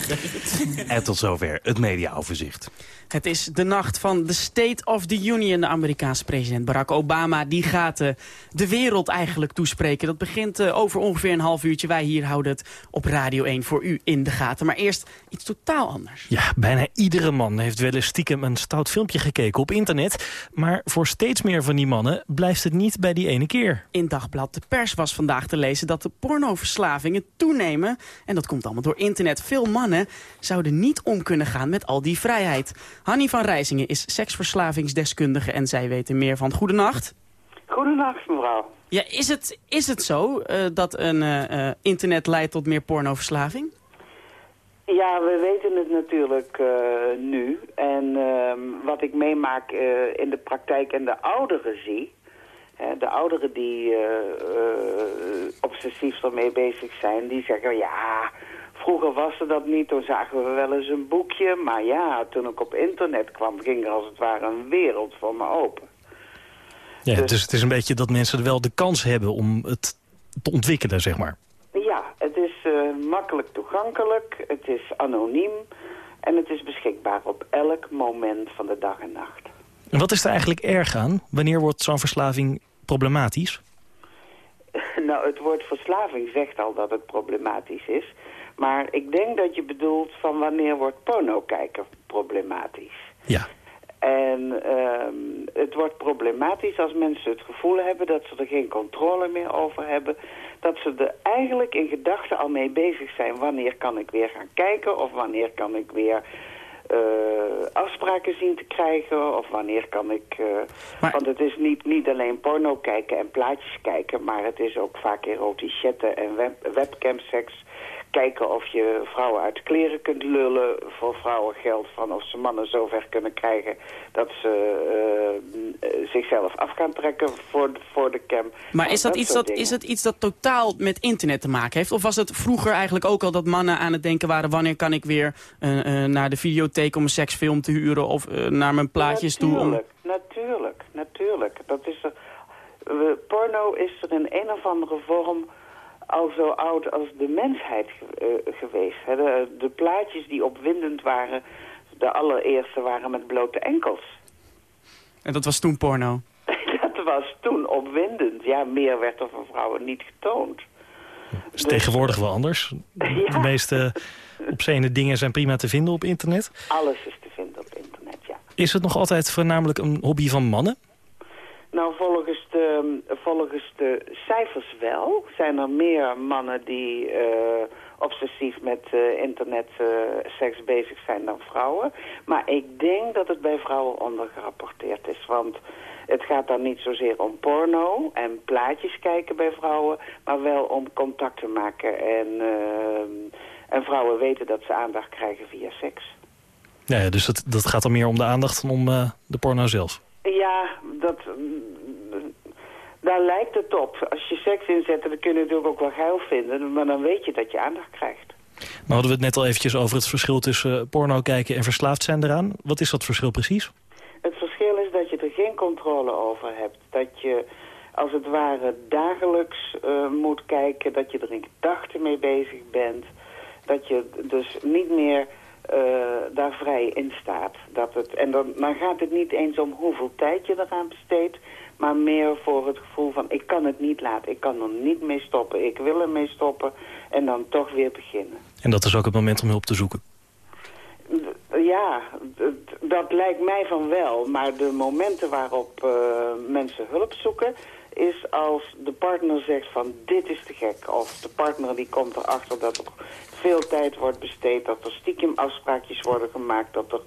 En tot zover het mediaoverzicht. Het is de nacht van de State of the Union. De Amerikaanse president Barack Obama die gaat uh, de wereld eigenlijk toespreken. Dat begint uh, over ongeveer een half uurtje. Wij hier houden het op Radio 1 voor u in de gaten. Maar eerst iets totaal anders. Ja, bijna iedere man heeft wel eens stiekem een stout filmpje gekeken op internet. Maar voor steeds meer van die mannen blijft het niet bij die ene keer. In Dagblad De Pers was vandaag te lezen dat de pornoverslavingen toenemen. En dat komt allemaal door internet. Veel mannen zouden niet om kunnen gaan met al die vrijheid. Hanny van Rijzingen is seksverslavingsdeskundige en zij weten meer van. Goedenacht. Goedenacht, mevrouw. Ja, is het, is het zo uh, dat een uh, internet leidt tot meer pornoverslaving? Ja, we weten het natuurlijk uh, nu. En ehm, wat ik meemaak in de praktijk en de ouderen zie... de ouderen die obsessief ermee bezig zijn, die zeggen... ja, Vroeger was er dat niet, toen zagen we wel eens een boekje. Maar ja, toen ik op internet kwam, ging er als het ware een wereld voor me open. Ja, dus, dus het is een beetje dat mensen wel de kans hebben om het te ontwikkelen, zeg maar. Ja, het is uh, makkelijk toegankelijk, het is anoniem... en het is beschikbaar op elk moment van de dag en nacht. En wat is er eigenlijk erg aan? Wanneer wordt zo'n verslaving problematisch? nou, het woord verslaving zegt al dat het problematisch is... Maar ik denk dat je bedoelt van wanneer wordt porno kijken problematisch. Ja. En um, het wordt problematisch als mensen het gevoel hebben dat ze er geen controle meer over hebben. Dat ze er eigenlijk in gedachten al mee bezig zijn. Wanneer kan ik weer gaan kijken of wanneer kan ik weer uh, afspraken zien te krijgen of wanneer kan ik... Uh, maar... Want het is niet, niet alleen porno kijken en plaatjes kijken, maar het is ook vaak erotisch chatten en web, webcamseks kijken of je vrouwen uit kleren kunt lullen. Voor vrouwen geldt van of ze mannen zover kunnen krijgen dat ze uh, zichzelf af gaan trekken voor, voor de cam. Maar is dat, iets dat, is het iets dat totaal met internet te maken heeft? Of was het vroeger eigenlijk ook al dat mannen aan het denken waren... wanneer kan ik weer uh, uh, naar de videotheek om een seksfilm te huren... of naar mijn plaatjes natuurlijk, toe? Om... Natuurlijk, natuurlijk. Dat is er, porno is er in een of andere vorm al zo oud als de mensheid uh, geweest. Hè? De, de, plaatjes die opwindend waren, de allereerste waren met blote enkels. En dat was toen porno? dat was toen opwindend. Ja, meer werd er van vrouwen niet getoond. Is dus, tegenwoordig wel anders? De meeste obscene dingen zijn prima te vinden op internet? Alles is te vinden op internet, ja. Is het nog altijd voornamelijk een hobby van mannen? Nou, volgens de, volgens de cijfers wel. Zijn er meer mannen die uh, obsessief met uh, internet uh, seks bezig zijn dan vrouwen. Maar ik denk dat het bij vrouwen ondergerapporteerd is. Want het gaat dan niet zozeer om porno en plaatjes kijken bij vrouwen... maar wel om contact te maken. En, en vrouwen weten dat ze aandacht krijgen via seks. Ja, dus dat, dat gaat dan meer om de aandacht dan om de porno zelf? Ja, dat, daar lijkt het op. Als je seks inzet, dan kun je natuurlijk ook wel geil vinden. Maar dan weet je dat je aandacht krijgt. Maar hadden we het net al eventjes over het verschil tussen eh, porno kijken en verslaafd zijn eraan. Wat is dat verschil precies? Het verschil is dat je er geen controle over hebt. Dat je als het ware dagelijks uh, moet kijken. Dat je er in gedachten mee bezig bent. Dat je dus niet meer eh, daar vrij in staat. Dat het, en dan, dan gaat het niet eens om hoeveel tijd je eraan besteedt... maar meer voor het gevoel van ik kan het niet laten, ik kan er niet mee stoppen... ik wil ermee stoppen en dan toch weer beginnen. En dat is ook het moment om hulp te zoeken. Ja, dat lijkt mij van wel. Maar de momenten waarop eh, mensen hulp zoeken... is als de partner zegt van dit is te gek. Of de partner die komt erachter dat er veel tijd wordt besteed... dat er stiekem afspraakjes worden gemaakt... dat er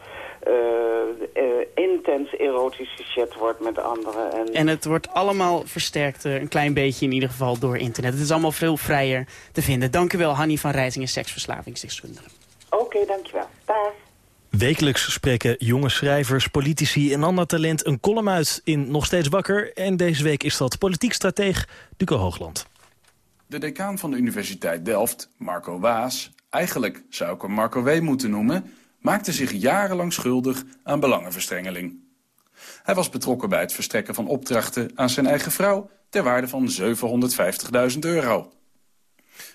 eh, intens erotisch gechat wordt met anderen. En, En het wordt allemaal versterkt, eh, een klein beetje in ieder geval, door internet. Het is allemaal veel vrijer te vinden. Dank u wel, Hanny van Rijzingen, seksverslavingsdeskundige. Oké, dankjewel. Dag. Wekelijks spreken jonge schrijvers, politici en ander talent een column uit in Nog Steeds Wakker. En deze week is dat politiek strateeg Duco Hoogland. De decaan van de Universiteit Delft, Marco Waas, eigenlijk zou ik hem Marco W. moeten noemen, maakte zich jarenlang schuldig aan belangenverstrengeling. Hij was betrokken bij het verstrekken van opdrachten aan zijn eigen vrouw ter waarde van 750.000 euro.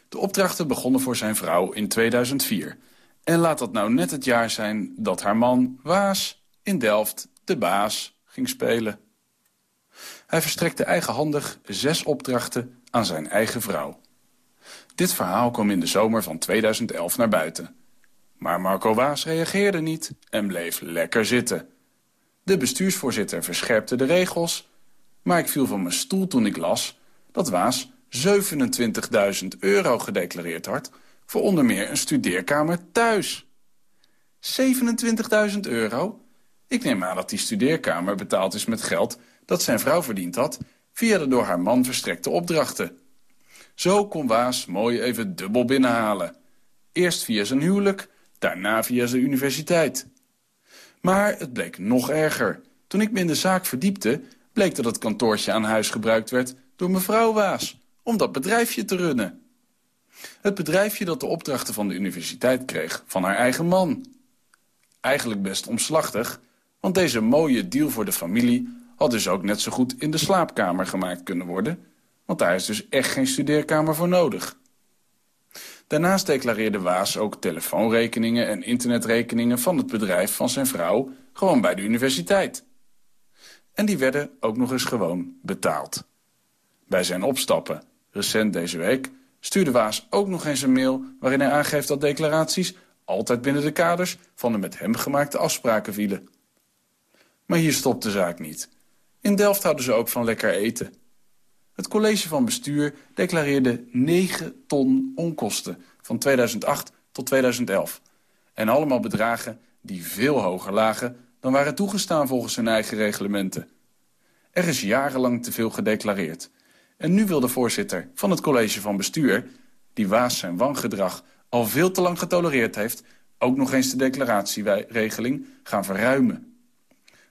De opdrachten begonnen voor zijn vrouw in 2004. En laat dat nou net het jaar zijn dat haar man Waas in Delft de baas ging spelen. Hij verstrekte eigenhandig zes opdrachten aan zijn eigen vrouw. Dit verhaal kwam in de zomer van 2011 naar buiten. Maar Marco Waas reageerde niet en bleef lekker zitten. De bestuursvoorzitter verscherpte de regels... maar ik viel van mijn stoel toen ik las dat Waas 27.000 euro gedeclareerd had... voor onder meer een studeerkamer thuis. 27.000 euro? Ik neem aan dat die studeerkamer betaald is met geld dat zijn vrouw verdiend had... via de door haar man verstrekte opdrachten. Zo kon Waas mooi even dubbel binnenhalen. Eerst via zijn huwelijk, daarna via zijn universiteit. Maar het bleek nog erger. Toen ik me in de zaak verdiepte... bleek dat het kantoortje aan huis gebruikt werd door mevrouw Waas... om dat bedrijfje te runnen. Het bedrijfje dat de opdrachten van de universiteit kreeg van haar eigen man. Eigenlijk best omslachtig, want deze mooie deal voor de familie... had dus ook net zo goed in de slaapkamer gemaakt kunnen worden... want daar is dus echt geen studeerkamer voor nodig. Daarnaast declareerde Waas ook telefoonrekeningen en internetrekeningen van het bedrijf van zijn vrouw gewoon bij de universiteit. En die werden ook nog eens gewoon betaald. Bij zijn opstappen, recent deze week, stuurde Waas ook nog eens een mail waarin hij aangeeft dat declaraties altijd binnen de kaders van de met hem gemaakte afspraken vielen. Maar hier stopt de zaak niet. In Delft houden ze ook van lekker eten. Het college van bestuur declareerde 9 ton onkosten van 2008 tot 2011. En allemaal bedragen die veel hoger lagen dan waren toegestaan volgens hun eigen reglementen. Er is jarenlang te veel gedeclareerd. En nu wil de voorzitter van het college van bestuur... die Waas zijn wangedrag al veel te lang getolereerd heeft... ook nog eens de declaratieregeling gaan verruimen.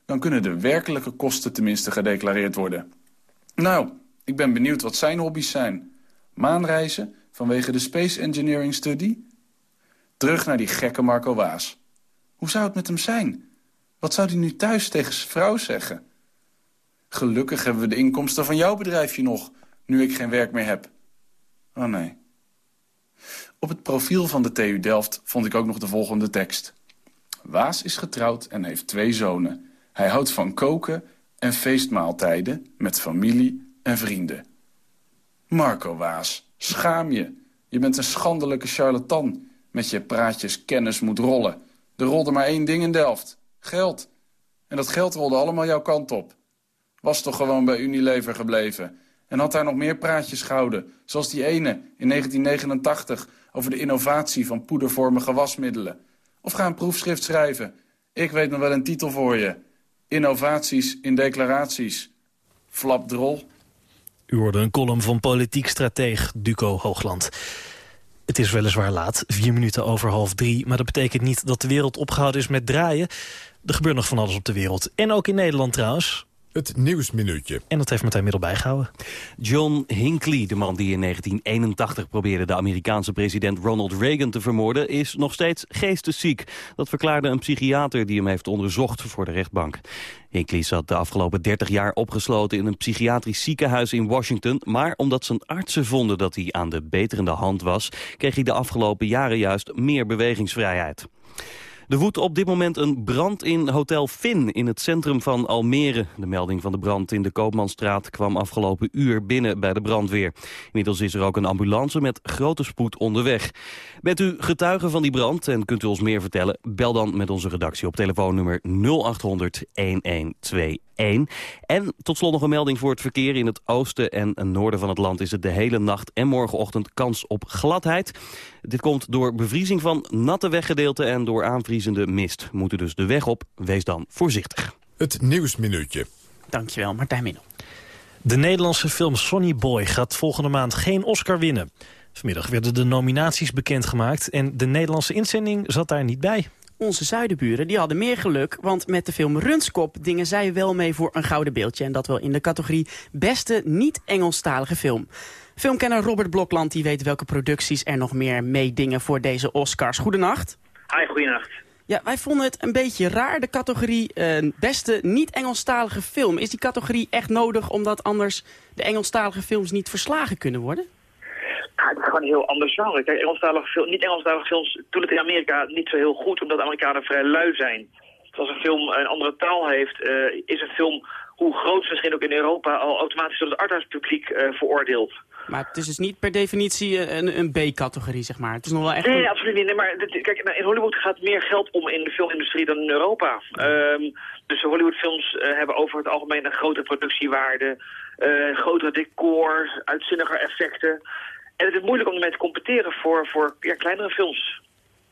Dan kunnen de werkelijke kosten tenminste gedeclareerd worden. Nou, ik ben benieuwd wat zijn hobby's zijn. Maanreizen vanwege de Space Engineering Study? Terug naar die gekke Marco Waas. Hoe zou het met hem zijn? Wat zou hij nu thuis tegen zijn vrouw zeggen? Gelukkig hebben we de inkomsten van jouw bedrijfje nog, nu ik geen werk meer heb. Oh nee. Op het profiel van de TU Delft vond ik ook nog de volgende tekst. Waas is getrouwd en heeft twee zonen. Hij houdt van koken en feestmaaltijden met familie en vrienden. Marco Waas, schaam je. Je bent een schandelijke charlatan. Met je praatjes kennis moet rollen. Er rolde maar één ding in Delft. Geld. En dat geld rolde allemaal jouw kant op. Was toch gewoon bij Unilever gebleven. En had daar nog meer praatjes gehouden. Zoals die ene in 1989 over de innovatie van poedervormige wasmiddelen. Of ga een proefschrift schrijven. Ik weet nog wel een titel voor je. Innovaties in declaraties. Flapdrol. U hoorde een column van politiek strateeg Duco Hoogland. Het is weliswaar laat, vier minuten over half drie... maar dat betekent niet dat de wereld opgehouden is met draaien. Er gebeurt nog van alles op de wereld. En ook in Nederland trouwens. Het Nieuwsminuutje. En dat heeft meteen middel bijgehouden. John Hinckley, de man die in 1981 probeerde de Amerikaanse president Ronald Reagan te vermoorden, is nog steeds geestesziek. Dat verklaarde een psychiater die hem heeft onderzocht voor de rechtbank. Hinckley zat de afgelopen 30 jaar opgesloten in een psychiatrisch ziekenhuis in Washington, maar omdat zijn artsen vonden dat hij aan de beterende hand was, kreeg hij de afgelopen jaren juist meer bewegingsvrijheid. Er woedt op dit moment een brand in Hotel Fin in het centrum van Almere. De melding van de brand in de Koopmanstraat kwam afgelopen uur binnen bij de brandweer. Inmiddels is er ook een ambulance met grote spoed onderweg. Bent u getuige van die brand en kunt u ons meer vertellen? Bel dan met onze redactie op telefoonnummer 0800 1121. En tot slot nog een melding voor het verkeer. In het oosten en noorden van het land is het de hele nacht en morgenochtend kans op gladheid. Dit komt door bevriezing van natte weggedeelten en door aanvriezende mist. Moet u dus de weg op, wees dan voorzichtig. Het Nieuwsminuutje. Dankjewel, Martijn Middel. De Nederlandse film Sonny Boy gaat volgende maand geen Oscar winnen. Vanmiddag werden de nominaties bekendgemaakt en de Nederlandse inzending zat daar niet bij. Onze zuidenburen die hadden meer geluk, want met de film Runskop dingen zij wel mee voor een gouden beeldje. En dat wel in de categorie beste niet-Engelstalige film. Filmkenner Robert Blokland die weet welke producties er nog meer meedingen voor deze Oscars. Goedenacht. Hi, goedenacht. Ja, wij vonden het een beetje raar, de categorie eh, beste niet-Engelstalige film. Is die categorie echt nodig omdat anders de Engelstalige films niet verslagen kunnen worden? Ja, het is gewoon heel ander genre. Kijk, Engelstalige niet-Engelstalige films doen het in Amerika niet zo heel goed, omdat Amerikanen vrij lui zijn. Als een film een andere taal heeft, eh, is een film, hoe groot ze misschien ook in Europa, al automatisch door het arthouse publiek eh, veroordeeld. Maar het is dus niet per definitie een, een B-categorie, zeg maar. Het is nog wel echt... Nee, een- absoluut niet. Nee, maar dit- kijk, nou, in Hollywood gaat meer geld om in de filmindustrie dan in Europa. Ehm, dus Hollywoodfilms eh, hebben over het algemeen een grote productiewaarde, eh grotere decors, uitzinniger effecten. En het is moeilijk om ermee te competeren voor, voor ja, kleinere films.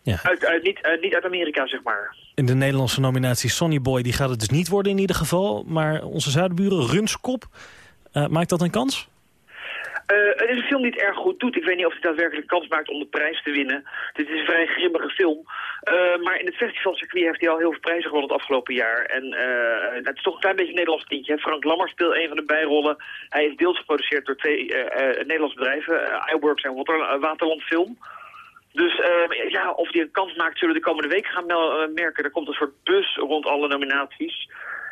Ja. Uit, uit, niet, uit, niet uit Amerika, zeg maar. In de Nederlandse nominatie Sonny Boy die gaat het dus niet worden in ieder geval. Maar onze zuidenburen Runskop, eh, maakt dat een kans? Eh, het is een film die het erg goed doet. Ik weet niet of hij daadwerkelijk kans maakt om de prijs te winnen. Dit is een vrij grimmige film. Eh, maar in het festivalcircuit heeft hij al heel veel prijzen gewonnen het afgelopen jaar. En het is toch een klein beetje een Nederlands tintje. Frank Lammer speelt een van de bijrollen. Hij is deels geproduceerd door twee Nederlandse bedrijven. iWorks en Water, Waterland Film. Dus eh, ja, of hij een kans maakt zullen we de komende weken gaan eh, merken. Er komt een soort bus rond alle nominaties.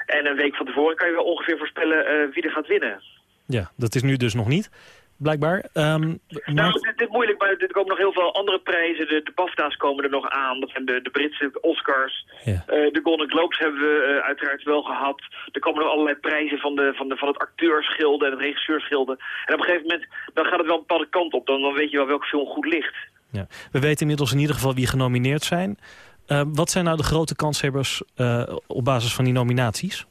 En een week van tevoren kan je wel ongeveer voorspellen eh, wie er gaat winnen. Ja, dat is nu dus nog niet, blijkbaar. Ehm, Nou, dit is moeilijk, maar er komen nog heel veel andere prijzen. De, de BAFTA's komen er nog aan. Dat zijn de, de Britse Oscars. Ja. Eh, de Golden Globes hebben we uiteraard wel gehad. Er komen nog allerlei prijzen van, de, van, de, van het acteursgilde en het regisseursgilde. En op een gegeven moment dan gaat het wel een bepaalde kant op. Dan, dan weet je wel welke film goed ligt. We weten inmiddels in ieder geval wie genomineerd zijn. Eh, wat zijn nou de grote kanshebbers eh, op basis van die nominaties?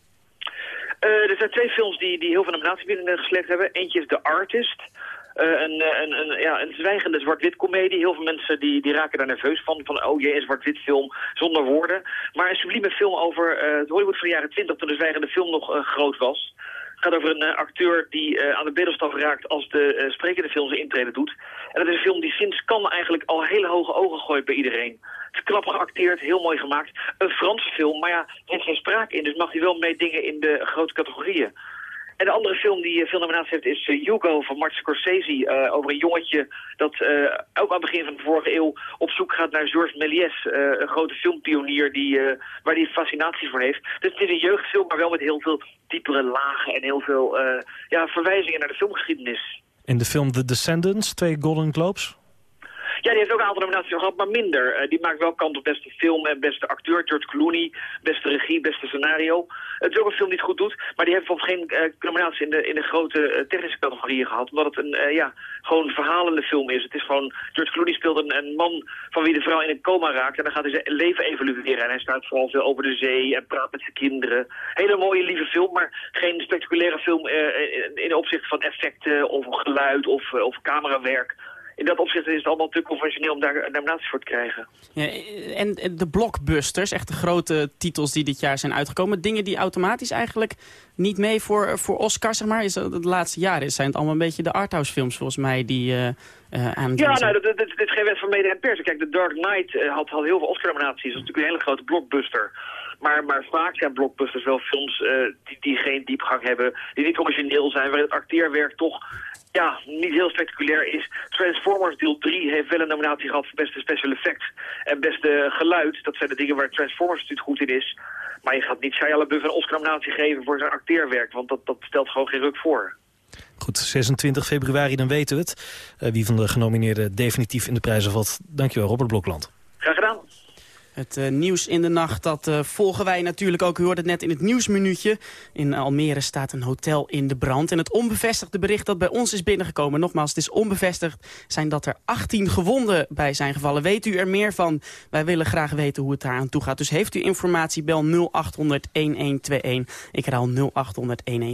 Eh, er zijn twee films die, die heel veel nominaties binnen gesleept hebben. Eentje is The Artist. Een, een, een, ja, een zwijgende zwart-wit comedie. Heel veel mensen die, die raken daar nerveus van. Van, oh jee, een zwart-wit film zonder woorden. Maar een sublieme film over het Hollywood van de jaren 20 toen de zwijgende film nog groot was. Het gaat over een eh, acteur die eh, aan de bedelstaf raakt als de eh, sprekende film zijn intrede doet. En dat is een film die sinds kan eigenlijk al hele hoge ogen gooit bij iedereen. Het is knap geacteerd, heel mooi gemaakt. Een Franse film, maar ja, er heeft geen sprake in. Dus mag hij wel meedingen in de grote categorieën. En de andere film die eh, veel nominaties heeft is eh, Hugo van Martin Scorsese. eh, over een jongetje dat ook aan het begin van de vorige eeuw op zoek gaat naar Georges Méliès. een grote filmpionier die, waar hij fascinatie voor heeft. Dus het is een jeugdfilm, maar wel met heel veel diepere lagen en heel veel ja, verwijzingen naar de filmgeschiedenis. In de film The Descendants, twee Golden Globes. Ja, die heeft ook een aantal nominaties gehad, maar minder. Eh, die maakt wel kans op beste film en beste acteur, George Clooney, beste regie, beste scenario. Het is ook een film die het goed doet, maar die heeft bijvoorbeeld geen eh, nominatie in de, in de grote eh, technische categorieën gehad, omdat het een ja, gewoon verhalende film is. Het is gewoon, George Clooney speelt een, een man van wie de vrouw in een coma raakt en dan gaat hij zijn leven evalueren. En hij staat vooral veel over de zee en praat met zijn kinderen. Hele mooie, lieve film, maar geen spectaculaire film in, in opzicht van effecten of geluid of, of camerawerk in dat opzicht is het allemaal te conventioneel om daar een nominatie voor te krijgen. Ja, en de blockbusters, echt de grote titels die dit jaar zijn uitgekomen. Dingen die automatisch eigenlijk niet mee voor, voor Oscar, zeg maar. Is dat de laatste jaren zijn het allemaal een beetje de arthouse films volgens mij die eh, aan het Ja, nou, dat, dat, dit is geen wet van mede en pers. Kijk, The Dark Knight eh, had, had heel veel Oscar-nominaties. Dat is natuurlijk een hele grote blockbuster. Maar, maar vaak zijn blockbusters wel films eh, die, die geen diepgang hebben, die niet origineel zijn, waarin het acteerwerk toch ja, niet heel spectaculair is. Transformers deel 3 heeft wel een nominatie gehad voor beste special effects en beste geluid. Dat zijn de dingen waar Transformers natuurlijk goed in is. Maar je gaat niet Shia LaBeouf een Oscar-nominatie geven voor zijn acteerwerk, want dat, dat stelt gewoon geen ruk voor. Goed, 26 februari, dan weten we het. Uh, wie van de genomineerden definitief in de prijzen valt. Dankjewel, Robert Blokland. Het uh, nieuws in de nacht, dat uh, volgen wij natuurlijk ook. U hoorde het net in het nieuwsminuutje. In Almere staat een hotel in de brand. En het onbevestigde bericht dat bij ons is binnengekomen... nogmaals, het is onbevestigd, zijn dat er 18 gewonden bij zijn gevallen. Weet u er meer van? Wij willen graag weten hoe het daar aan toe gaat. Dus heeft u informatie, bel 0800-1121. Ik herhaal 0800-1121.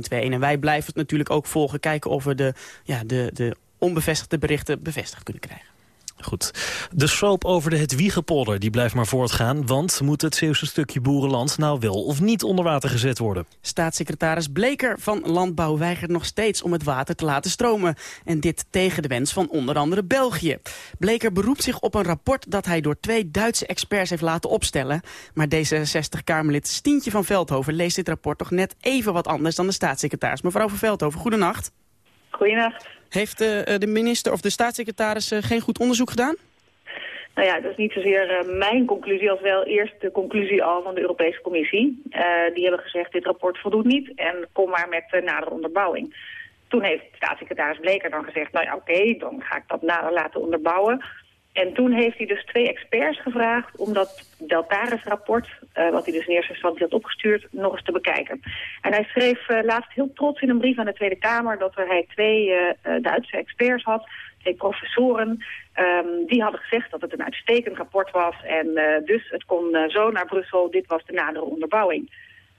En wij blijven het natuurlijk ook volgen. Kijken of we de, ja, de, de onbevestigde berichten bevestigd kunnen krijgen. Goed. De soap over de Hedwiegepolder die blijft maar voortgaan... want moet het Zeeuwse stukje boerenland nou wel of niet onder water gezet worden? Staatssecretaris Bleker van Landbouw weigert nog steeds om het water te laten stromen. En dit tegen de wens van onder andere België. Bleker beroept zich op een rapport dat hij door twee Duitse experts heeft laten opstellen. Maar D66-Kamerlid Stientje van Veldhoven leest dit rapport toch net even wat anders dan de staatssecretaris. Mevrouw van Veldhoven, goedenacht. Goedenacht. Heeft uh, de minister of de staatssecretaris uh, geen goed onderzoek gedaan? Nou ja, dat is niet zozeer uh, mijn conclusie als wel eerst de conclusie al van de Europese Commissie. die hebben gezegd dit rapport voldoet niet en kom maar met nadere onderbouwing. Toen heeft staatssecretaris Bleker dan gezegd, nou ja oké, dan ga ik dat nader laten onderbouwen. En toen heeft hij dus twee experts gevraagd om dat Deltaris-rapport, uh, wat hij dus in eerste instantie had opgestuurd, nog eens te bekijken. En hij schreef uh, laatst heel trots in een brief aan de Tweede Kamer dat er hij twee uh, Duitse experts had, twee professoren, um, die hadden gezegd dat het een uitstekend rapport was en dus het kon zo naar Brussel, dit was de nadere onderbouwing.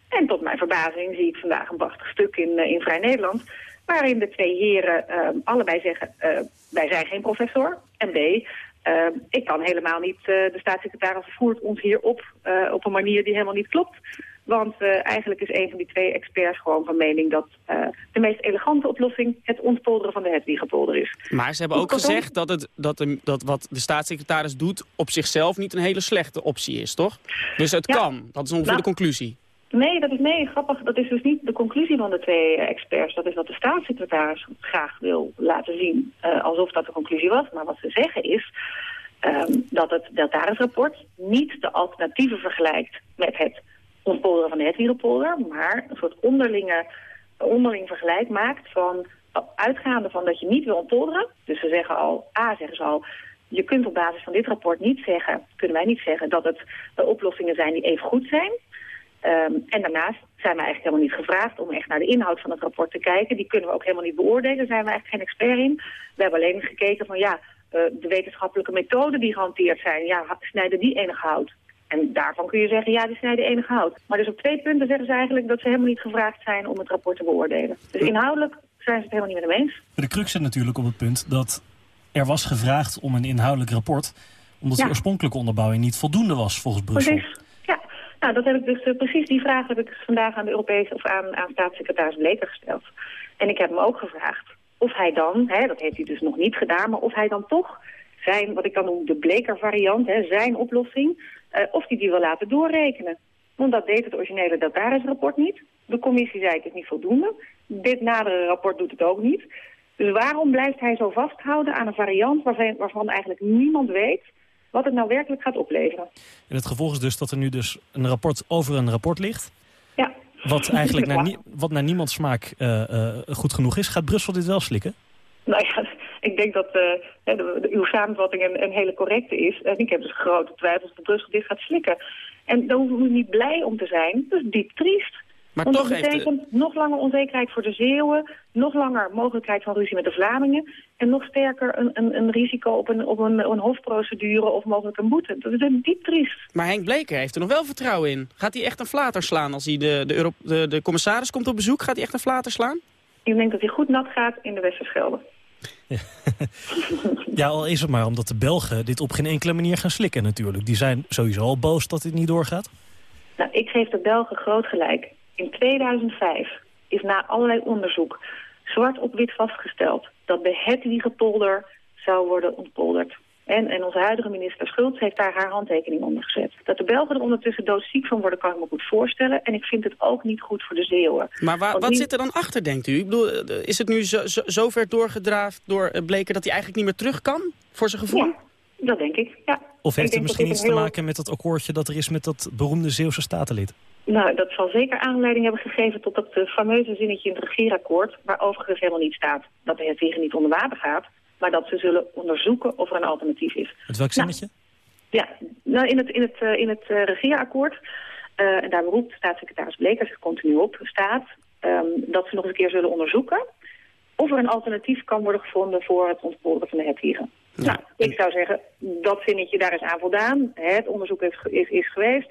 En tot mijn verbazing zie ik vandaag een prachtig stuk in, in Vrij Nederland, waarin de twee heren allebei zeggen, wij zijn geen professor, en B, uh, ik kan helemaal niet, uh, de staatssecretaris voert ons hier op uh, op een manier die helemaal niet klopt. Want eigenlijk is een van die twee experts gewoon van mening dat de meest elegante oplossing het ontpolderen van de Hedwigepolder is. Maar ze hebben ook gezegd dat, het, dat, de, dat wat de staatssecretaris doet op zichzelf niet een hele slechte optie is, toch? Dus het ja. kan, dat is ongeveer nou, de conclusie. Nee, dat is nee, grappig. Dat is dus niet de conclusie van de twee experts. Dat is wat de staatssecretaris graag wil laten zien, uh, alsof dat de conclusie was. Maar wat ze zeggen is um, dat het Deltaris-rapport niet de alternatieven vergelijkt met het ontpolderen van de Hedwierenpolder, maar een soort onderlinge, onderling vergelijk maakt van uitgaande van dat je niet wil ontpolderen. Dus ze zeggen al, A zeggen ze al, je kunt op basis van dit rapport niet zeggen, kunnen wij niet zeggen dat het de oplossingen zijn die even goed zijn. Um, en daarnaast zijn we eigenlijk helemaal niet gevraagd om echt naar de inhoud van het rapport te kijken. Die kunnen we ook helemaal niet beoordelen, daar zijn we eigenlijk geen expert in. We hebben alleen gekeken van ja, uh, de wetenschappelijke methoden die gehanteerd zijn, ja, snijden die enige hout? En daarvan kun je zeggen, ja, die snijden enige hout. Maar dus op twee punten zeggen ze eigenlijk dat ze helemaal niet gevraagd zijn om het rapport te beoordelen. Dus inhoudelijk zijn ze het helemaal niet met hem eens. De crux zit natuurlijk op het punt dat er was gevraagd om een inhoudelijk rapport... omdat ja. de oorspronkelijke onderbouwing niet voldoende was volgens Brussel. Precies. Nou, dat heb ik dus, uh, precies die vraag heb ik dus vandaag aan de Europese of aan, aan staatssecretaris Bleker gesteld. En ik heb hem ook gevraagd of hij dan, hè, dat heeft hij dus nog niet gedaan, maar of hij dan toch zijn, wat ik dan noem de Bleker variant, hè, zijn oplossing, uh, of hij die wil laten doorrekenen. Want dat deed het originele Deltaris-rapport niet. De commissie zei het is niet voldoende. Dit nadere rapport doet het ook niet. Dus waarom blijft hij zo vasthouden aan een variant waarvan, waarvan eigenlijk niemand weet wat het nou werkelijk gaat opleveren? En het gevolg is dus dat er nu dus een rapport over een rapport ligt. Ja. Wat eigenlijk naar, nie, wat naar niemands smaak uh, uh, goed genoeg is. Gaat Brussel dit wel slikken? Nou ja, ik denk dat uh, de, de, uw samenvatting een, een, hele correcte is. En ik heb dus grote twijfels dat Brussel dit gaat slikken. En daar hoeven we niet blij om te zijn. Dat is diep triest. Maar Want toch dat betekent heeft nog langer onzekerheid voor de Zeeuwen, nog langer mogelijkheid van ruzie met de Vlamingen en nog sterker een, een, een risico op, een, op een, een hofprocedure of mogelijk een boete. Dat is een diep triest. Maar Henk Bleker heeft er nog wel vertrouwen in. Gaat hij echt een flater slaan als hij de, de, Euro de, de commissaris komt op bezoek? Gaat hij echt een flater slaan? Ik denk dat hij goed nat gaat in de Westerschelde. ja, al is het maar omdat de Belgen dit op geen enkele manier gaan slikken natuurlijk. Die zijn sowieso al boos dat dit niet doorgaat. Nou, ik geef de Belgen groot gelijk. In 2005 is na allerlei onderzoek zwart op wit vastgesteld dat de Hedwigepolder zou worden ontpolderd. En, en onze huidige minister Schultz heeft daar haar handtekening onder gezet. Dat de Belgen er ondertussen doodziek van worden, kan ik me goed voorstellen. En ik vind het ook niet goed voor de Zeeuwen. Maar waar, wat zit er dan achter, denkt u? Ik bedoel, eh, is het nu zo, zo, zo ver doorgedraafd door eh, Bleker dat hij eigenlijk niet meer terug kan, voor zijn gevoel? Ja, dat denk ik, ja. Of heeft het misschien iets te maken met dat akkoordje dat er is met dat beroemde Zeeuwse statenlid? Nou, dat zal zeker aanleiding hebben gegeven tot dat eh, fameuze zinnetje in het regeerakkoord... waar overigens helemaal niet staat dat de Hedwige niet onder water gaat... maar dat ze zullen onderzoeken of er een alternatief is. Het welk zinnetje? Ja, nou, in het, in het, eh, in het regeerakkoord, eh, en daar beroept staatssecretaris Bleker zich continu op, staat ehm, dat ze nog eens een keer zullen onderzoeken of er een alternatief kan worden gevonden voor het ontsporen van de Hedwige. Nou, ik zou zeggen, dat zinnetje daar is aan voldaan. Het onderzoek ge- is, is geweest,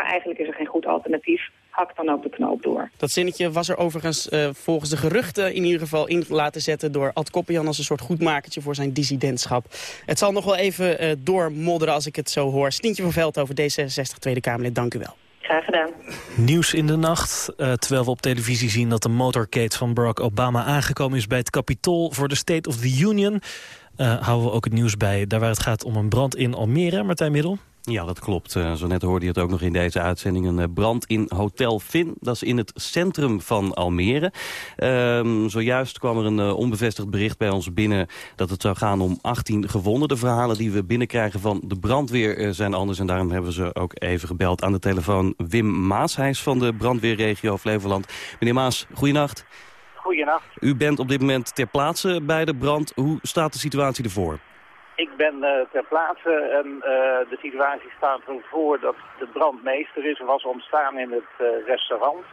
maar eigenlijk is er geen goed alternatief. Hak dan ook de knoop door. Dat zinnetje was er overigens eh, volgens de geruchten in ieder geval in laten zetten door Ad Koppian als een soort goedmakertje voor zijn dissidentschap. Het zal nog wel even eh, doormodderen als ik het zo hoor. Stientje van Veld over D66 Tweede Kamerlid, dank u wel. Graag gedaan. Nieuws in de nacht, eh, terwijl we op televisie zien dat de motorcade van Barack Obama aangekomen is bij het Capitool voor de State of the Union. eh, houden we ook het nieuws bij, daar waar het gaat om een brand in Almere, Martijn Middel. Ja, dat klopt. Eh, zo net hoorde je het ook nog in deze uitzending. Een eh, brand in Hotel Vin. Dat is in het centrum van Almere. Ehm, zojuist kwam er een eh, onbevestigd bericht bij ons binnen... dat het zou gaan om 18 gewonden. De verhalen die we binnenkrijgen van de brandweer zijn anders. En daarom hebben we ze ook even gebeld aan de telefoon. Wim Maas, hij is van de brandweerregio Flevoland. Meneer Maas, goeienacht. Goedenacht. U bent op dit moment ter plaatse bij de brand. Hoe staat de situatie ervoor? Ik ben eh, ter plaatse en eh, de situatie staat ervoor dat de brandmeester is, was ontstaan in het eh, restaurant.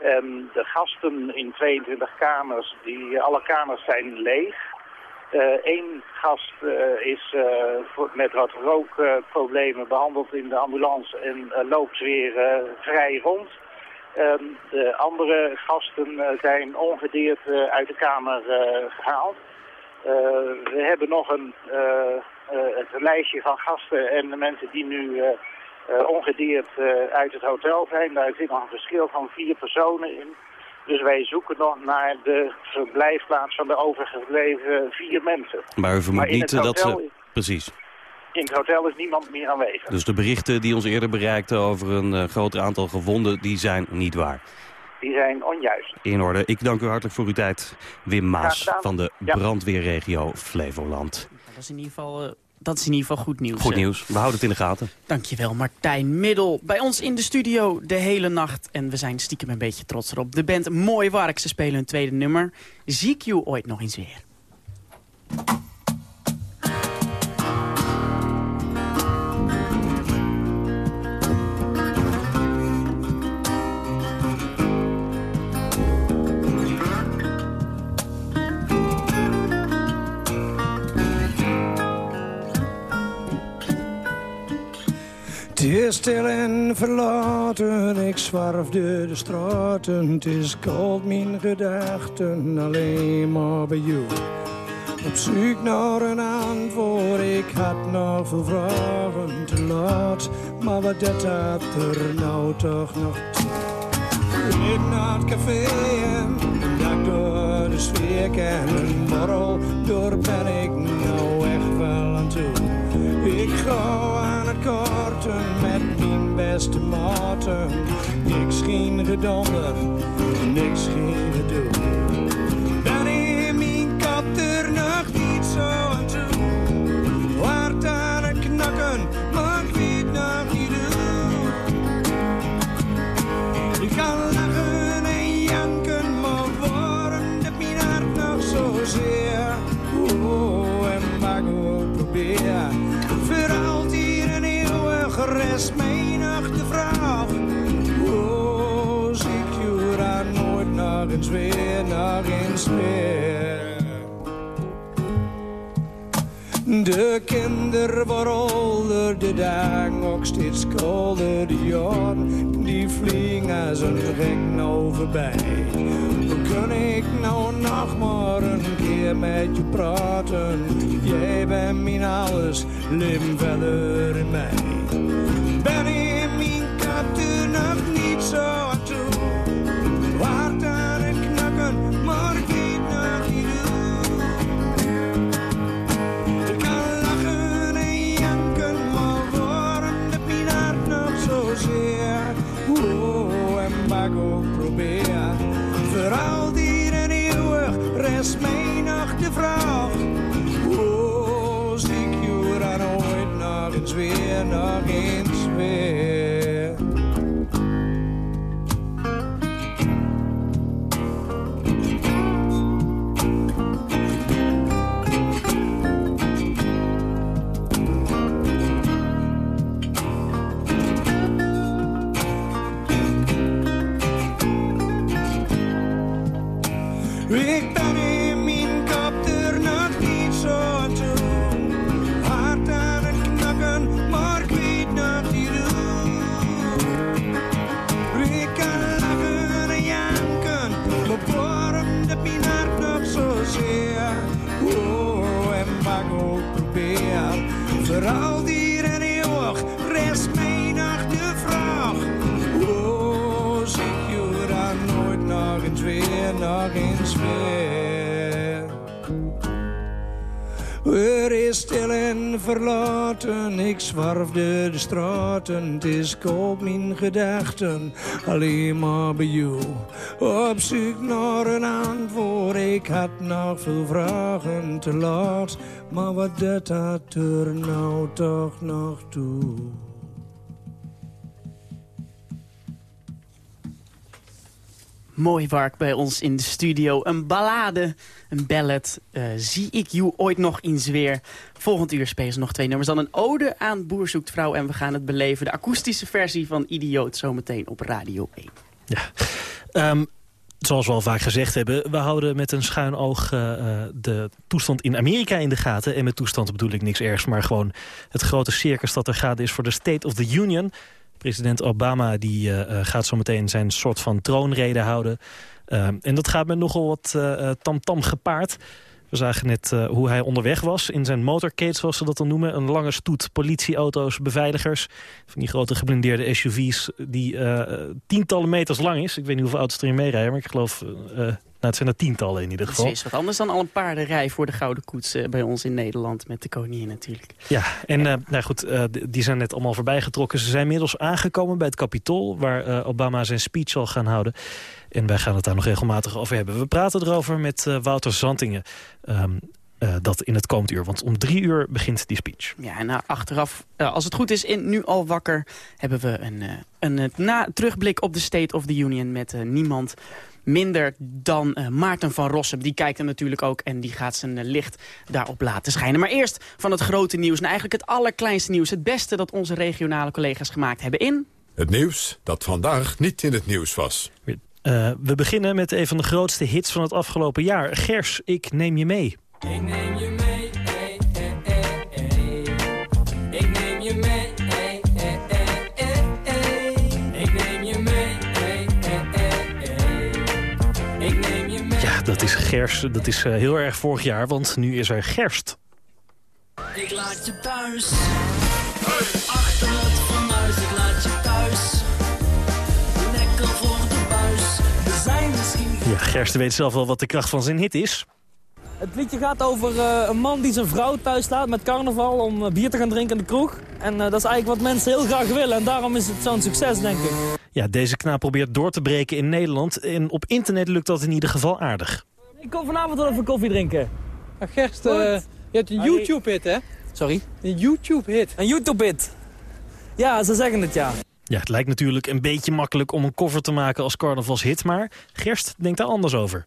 En de gasten in 22 kamers, die, alle kamers zijn leeg. Eén gast is met wat rookproblemen behandeld in de ambulance en loopt weer vrij rond. De andere gasten zijn ongedeerd uit de kamer eh, gehaald. Eh, we hebben nog een eh, eh, het lijstje van gasten en de mensen die nu ongedeerd uit het hotel zijn. Daar zit nog een verschil van vier personen in. Dus wij zoeken nog naar de verblijfplaats van de overgebleven vier mensen. Maar u vermoedt niet dat ze... Precies. In het hotel is niemand meer aanwezig. Dus de berichten die ons eerder bereikten over een groter aantal gewonden, die zijn niet waar. Die zijn onjuist. In orde. Ik dank u hartelijk voor uw tijd. Wim Maas van de Ja. brandweerregio Flevoland. Dat is in ieder geval, eh, dat is in ieder geval goed nieuws. Goed nieuws. We houden het in de gaten. Dankjewel Martijn Middel. Bij ons in de studio de hele nacht. En we zijn stiekem een beetje trots erop. De band Mooi Wark, ze spelen hun tweede nummer. Zie ik you ooit nog eens weer. Is stil en verlaten, ik zwarfde de straten. Het is koud, mijn gedachten, alleen maar bij jou. Op zoek naar een antwoord, ik had nog veel vragen te laat. Maar wat dat had er nou toch nog toe. Ik naar het café en door de sfeer en een borrel door ben ik nou echt wel aan toe. Ik ga aan het korten beste maten. Niks geen gedonder, niks geen gedoe. Dan in mijn kop er nog niet zo aan toe. Waard aan het knakken, maar ik weet nog niet hoe. Ik kan lachen en janken, maar waarom dat mijn hart nog zozeer? Oh, en mag ook proberen. Voor altijd en eeuwig rest mij De kinderen worden de dagen ook steeds kouder. De jaren die vliegen als een gek nou voorbij. Kan ik nou nog maar een keer met je praten? Jij bent mijn alles, leven verder in mij. Nog de vraag. Proberen. Voor al die en eeuwig rest mij nog de vraag. Oh, zie je dan nooit nog eens weer, nog eens weer. Er is stil en verlaten, ik zwarfde de straten, het is koop mijn gedachten, alleen maar bij jou. Op zoek naar een antwoord, ik had nog veel vragen te laat, maar wat dat had er nou toch nog toe. Mooi werk bij ons in de studio. Een ballade, een ballad. eh, zie ik you ooit nog eens weer. Volgend uur spelen ze nog twee nummers. Dan een ode aan Boer zoekt vrouw. En we gaan het beleven. De akoestische versie van Idioot zometeen op Radio 1. Ehm, zoals we al vaak gezegd hebben, we houden met een schuin oog eh, eh, de toestand in Amerika in de gaten. En met toestand bedoel ik niks ergs, maar gewoon het grote circus dat er gaande is voor de State of the Union. President Obama die, eh, gaat zo meteen zijn soort van troonrede houden. Ehm, en dat gaat met nogal wat tamtam gepaard. We zagen net eh, hoe hij onderweg was in zijn motorcade, zoals ze dat dan noemen. Een lange stoet politieauto's, beveiligers. Van die grote geblindeerde SUV's die eh, tientallen meters lang is. Ik weet niet hoeveel auto's erin meerijden, maar ik geloof... eh, nou, het zijn er tientallen in ieder geval. Precies, wat anders dan al een paardenrij voor de Gouden Koets bij ons in Nederland. Met de koningin natuurlijk. Ja, en nou goed, die zijn net allemaal voorbij getrokken. Ze zijn inmiddels aangekomen bij het Capitool... waar Obama zijn speech zal gaan houden. En wij gaan het daar nog regelmatig over hebben. We praten erover met eh, Wouter Zantingen. ehm, eh, dat in het komend uur. Want om drie uur begint die speech. Ja, en nou, achteraf, eh, als het goed is, in Nu Al Wakker... hebben we een, eh, een eh, na terugblik op de State of the Union... met eh, niemand minder dan eh, Maarten van Rossum. Die kijkt er natuurlijk ook en die gaat zijn eh, licht daarop laten schijnen. Maar eerst van het grote nieuws. Nou, eigenlijk het allerkleinste nieuws. Het beste dat onze regionale collega's gemaakt hebben in... Het nieuws dat vandaag niet in het nieuws was. Eh, we beginnen met een van de grootste hits van het afgelopen jaar. Gers, ik neem je mee. Ik neem je mee, ey, ey, ey, ey. Ik neem je mee, ey, ey, ey, ey, ey. Ik neem je mee, ey, ey, ey, ey. Ik neem je mee. Ja, dat is gers. Dat is eh, heel erg vorig jaar, want nu is er gerst. Ik laat je thuis. Misschien Ja, Gerst weet zelf wel wat de kracht van zijn hit is. Het liedje gaat over eh, een man die zijn vrouw thuis laat met carnaval om eh, bier te gaan drinken in de kroeg. En eh, dat is eigenlijk wat mensen heel graag willen en daarom is het zo'n succes, denk ik. Ja, deze knaap probeert door te breken in Nederland. En op internet lukt dat in ieder geval aardig. Ik kom vanavond wel even koffie drinken. Gerst, eh, je hebt een YouTube-hit, hè? Sorry? Een YouTube-hit. Een YouTube-hit. Ja, ze zeggen het ja. Ja, het lijkt natuurlijk een beetje makkelijk om een cover te maken als carnavalshit. Maar Gerst denkt daar anders over.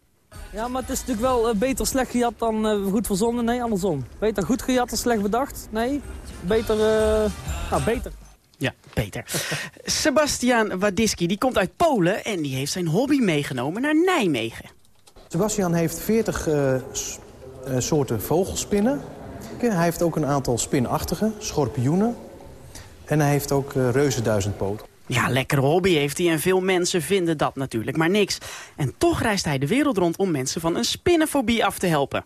Ja, maar het is natuurlijk wel eh, beter slecht gejat dan eh, goed verzonnen. Nee, andersom. Beter goed gejat dan slecht bedacht. Nee, beter... eh, nou, beter. Ja, beter. Sebastian Wadiski, die komt uit Polen en die heeft zijn hobby meegenomen naar Nijmegen. Sebastian heeft 40 eh, s- eh, soorten vogelspinnen. Hij heeft ook een aantal spinachtige, schorpioenen. En hij heeft ook uh, reuzenduizendpoot. Ja, lekkere hobby heeft hij en veel mensen vinden dat natuurlijk maar niks. En toch reist hij de wereld rond om mensen van een spinnenfobie af te helpen.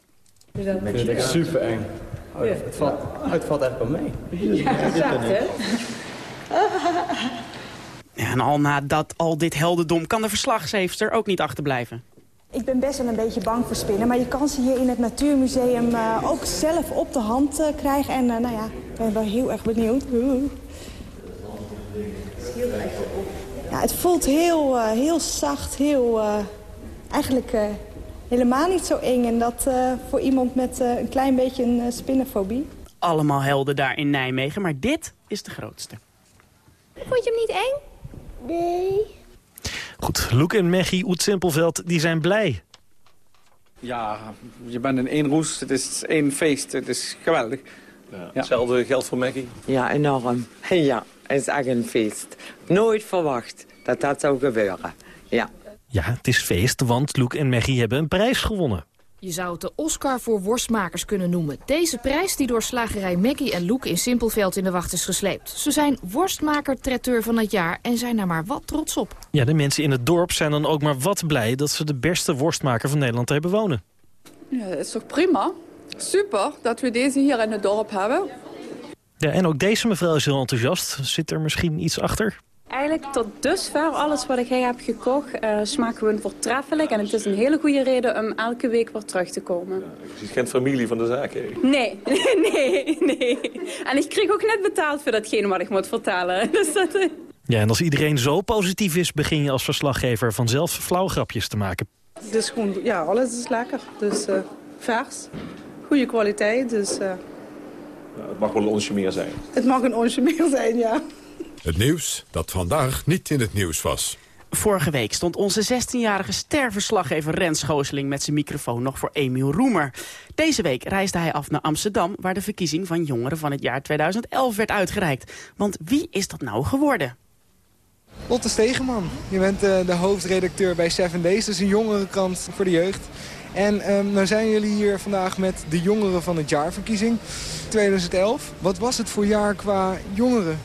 Ik vind het echt super eng. Oh, het, valt, oh, het valt echt wel mee. Ja, exact, hè? Ja, en al nadat al dit heldendom kan de verslaggeefster ook niet achterblijven. Ik ben best wel een beetje bang voor spinnen, maar je kan ze hier in het Natuurmuseum uh, ook zelf op de hand uh, krijgen. En uh, nou ja, ik ben wel heel erg benieuwd. Ja, het voelt heel, eh, heel zacht, heel, eh, eigenlijk eh, helemaal niet zo eng. En dat eh, voor iemand met eh, een klein beetje een spinnenfobie. Allemaal helden daar in Nijmegen, maar dit is de grootste. Vond je hem niet eng? Nee. Goed, Loek en Meggie Oet Simpelveld die zijn blij. Ja, je bent in één roes. Het is één feest. Het is geweldig. Ja. Hetzelfde geldt voor Maggie. Ja, enorm. Ja, het is echt een feest. Nooit verwacht dat dat zou gebeuren. Ja. Ja, het is feest, want Loek en Meggie hebben een prijs gewonnen. Je zou het de Oscar voor worstmakers kunnen noemen. Deze prijs die door slagerij Maggie en Loek in Simpelveld in de wacht is gesleept. Ze zijn worstmaker-traiteur van het jaar en zijn daar maar wat trots op. Ja, de mensen in het dorp zijn dan ook maar wat blij... dat ze de beste worstmaker van Nederland hebben wonen. Ja, dat is toch prima? Super dat we deze hier in het dorp hebben. Ja, en ook deze mevrouw is heel enthousiast. Zit er misschien iets achter? Eigenlijk tot dusver alles wat ik heb gekocht uh, smaakt gewoon voortreffelijk. En het is een hele goede reden om elke week weer terug te komen. Je ziet geen familie van de zaak, hè? Nee, nee, nee. En ik kreeg ook net betaald voor datgene wat ik moet vertellen. Dus dat, uh... Ja, en als iedereen zo positief is, begin je als verslaggever vanzelf flauwe grapjes te maken. Het is gewoon, ja, alles is lekker. Dus uh, vers, goede kwaliteit, dus... Ja, het mag wel een onsje meer zijn. Het mag een onsje meer zijn, ja. Het nieuws dat vandaag niet in het nieuws was. Vorige week stond onze 16-jarige sterverslaggever Rens Gooseling met zijn microfoon nog voor Emiel Roemer. Deze week reisde hij af naar Amsterdam, waar de verkiezing van jongeren van het jaar 2011 werd uitgereikt. Want wie is dat nou geworden? Lotte Stegeman, je bent uh, de hoofdredacteur bij Seven Days, dus een jongerenkrant voor de jeugd. En um, nou zijn jullie hier vandaag met de jongeren van het jaarverkiezing 2011. Wat was het voor jaar qua jongeren?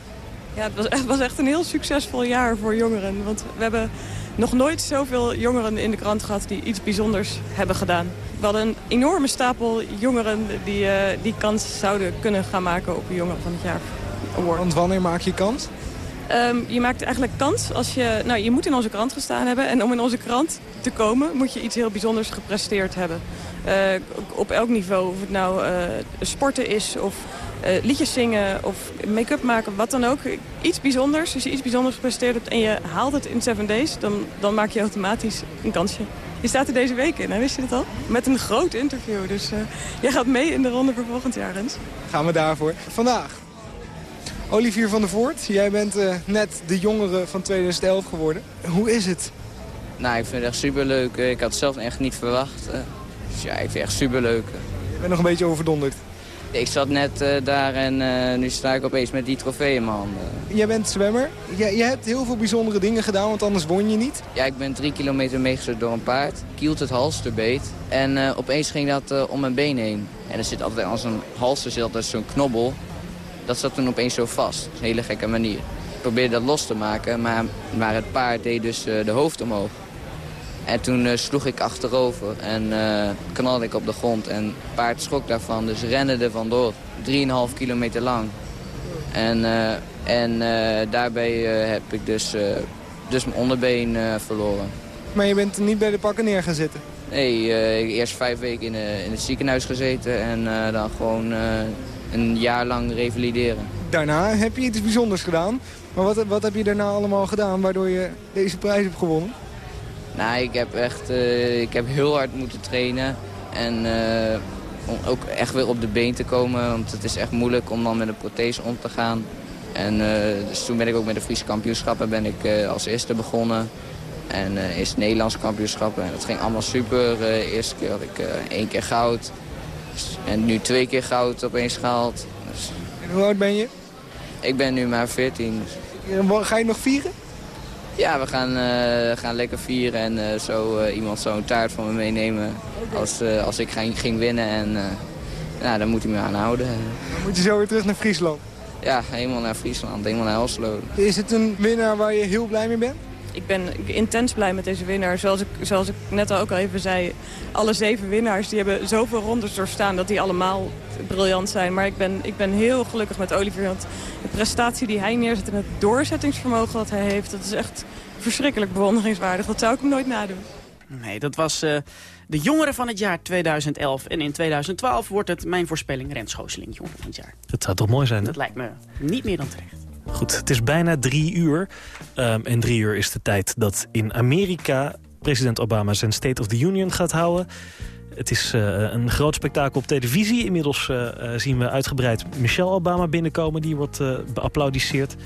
Ja, het was echt, was echt een heel succesvol jaar voor jongeren. Want we hebben nog nooit zoveel jongeren in de krant gehad die iets bijzonders hebben gedaan. We hadden een enorme stapel jongeren die, uh, die kans zouden kunnen gaan maken op een Jongeren van het Jaar Award. Want wanneer maak je kans? Um, je maakt eigenlijk kans als je... Nou, je moet in onze krant gestaan hebben. En om in onze krant te komen moet je iets heel bijzonders gepresteerd hebben. Uh, op elk niveau, of het nou uh, sporten is of uh, liedjes zingen of make-up maken, wat dan ook. Iets bijzonders. Als je iets bijzonders gepresteerd hebt en je haalt het in 7 days, dan, dan maak je automatisch een kansje. Je staat er deze week in, wist je dat al? Met een groot interview. Dus jij gaat mee in de ronde voor volgend jaar, Rens. Gaan we daarvoor. Vandaag. Olivier van der Voort, jij bent uh, net de jongere van 2011 geworden. Hoe is het? Nou, ik vind het echt superleuk. Ik had het zelf echt niet verwacht. Dus ja, ik vind het echt superleuk. Je bent nog een beetje overdonderd. Ik zat net uh, daar en uh, nu sta ik opeens met die trofee in mijn handen. Jij bent zwemmer. Je, je hebt heel veel bijzondere dingen gedaan, want anders won je niet. Ja, ik ben drie kilometer meegezet door een paard. Kielt het halsterbeet. En uh, opeens ging dat om mijn been heen. En er zit altijd als een halster zit altijd zo'n knobbel. Dat zat toen opeens zo vast. Dat is een hele gekke manier. Ik probeerde dat los te maken, maar, maar het paard deed dus de hoofd omhoog. En toen uh, sloeg ik achterover en uh, knalde ik op de grond. En het paard schrok daarvan, dus rende er vandoor. 3,5 kilometer lang. En, en daarbij heb ik dus, dus mijn onderbeen verloren. Maar je bent niet bij de pakken neer gaan zitten? Nee, eerst vijf weken in, in het ziekenhuis gezeten en dan gewoon een jaar lang revalideren. Daarna heb je iets bijzonders gedaan. Maar wat, wat heb je daarna allemaal gedaan waardoor je deze prijs hebt gewonnen? Nou, ik heb echt uh, ik heb heel hard moeten trainen. En uh, om ook echt weer op de been te komen. Want het is echt moeilijk om dan met een prothese om te gaan. En uh, dus toen ben ik ook met de Friese kampioenschappen ben ik als eerste begonnen. En eerst Nederlands kampioenschappen. En dat ging allemaal super. Eerste keer had ik één keer goud. En nu twee keer goud opeens gehaald. Dus... En hoe oud ben je? Ik ben nu maar 14. Dus... Ga je nog vieren? Ja, we gaan, uh, gaan lekker vieren en uh, zo uh, iemand zo'n taart van me meenemen als, als ik ging, ging winnen. En nou, dan moet hij me aanhouden. Dan moet je zo weer terug naar Friesland? Ja, helemaal naar Friesland, helemaal naar Oslo. Is het een winnaar waar je heel blij mee bent? Ik ben intens blij met deze winnaar. Zoals ik, zoals ik net al ook al even zei, alle zeven winnaars die hebben zoveel rondes doorstaan dat die allemaal briljant zijn. Maar ik ben, ik ben heel gelukkig met Olivier, want de prestatie die hij neerzet en het doorzettingsvermogen dat hij heeft, dat is echt verschrikkelijk bewonderingswaardig. Dat zou ik hem nooit nadoen. Nee, dat was uh, de jongere van het jaar 2011. En in 2012 wordt het mijn voorspelling Rens Gooseling, jongere van het jaar. Dat zou toch mooi zijn, hè? Dat lijkt me niet meer dan terecht. Goed, het is bijna drie uur. Um, en drie uur is de tijd dat in Amerika president Obama zijn State of the Union gaat houden. Het is uh, een groot spektakel op televisie. Inmiddels uh, zien we uitgebreid Michelle Obama binnenkomen. Die wordt uh, beapplaudisseerd.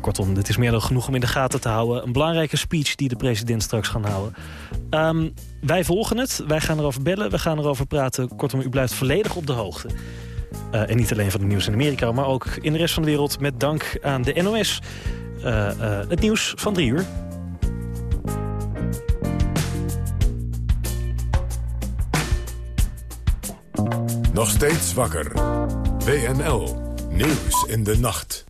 kortom, dit is meer dan genoeg om in de gaten te houden. Een belangrijke speech die de president straks gaat houden. Um, wij volgen het. Wij gaan erover bellen. We gaan erover praten. Kortom, u blijft volledig op de hoogte. Uh, en niet alleen van het nieuws in Amerika, maar ook in de rest van de wereld... met dank aan de NOS. Uh, uh, het nieuws van drie uur. Nog steeds wakker. WNL. Nieuws in de nacht.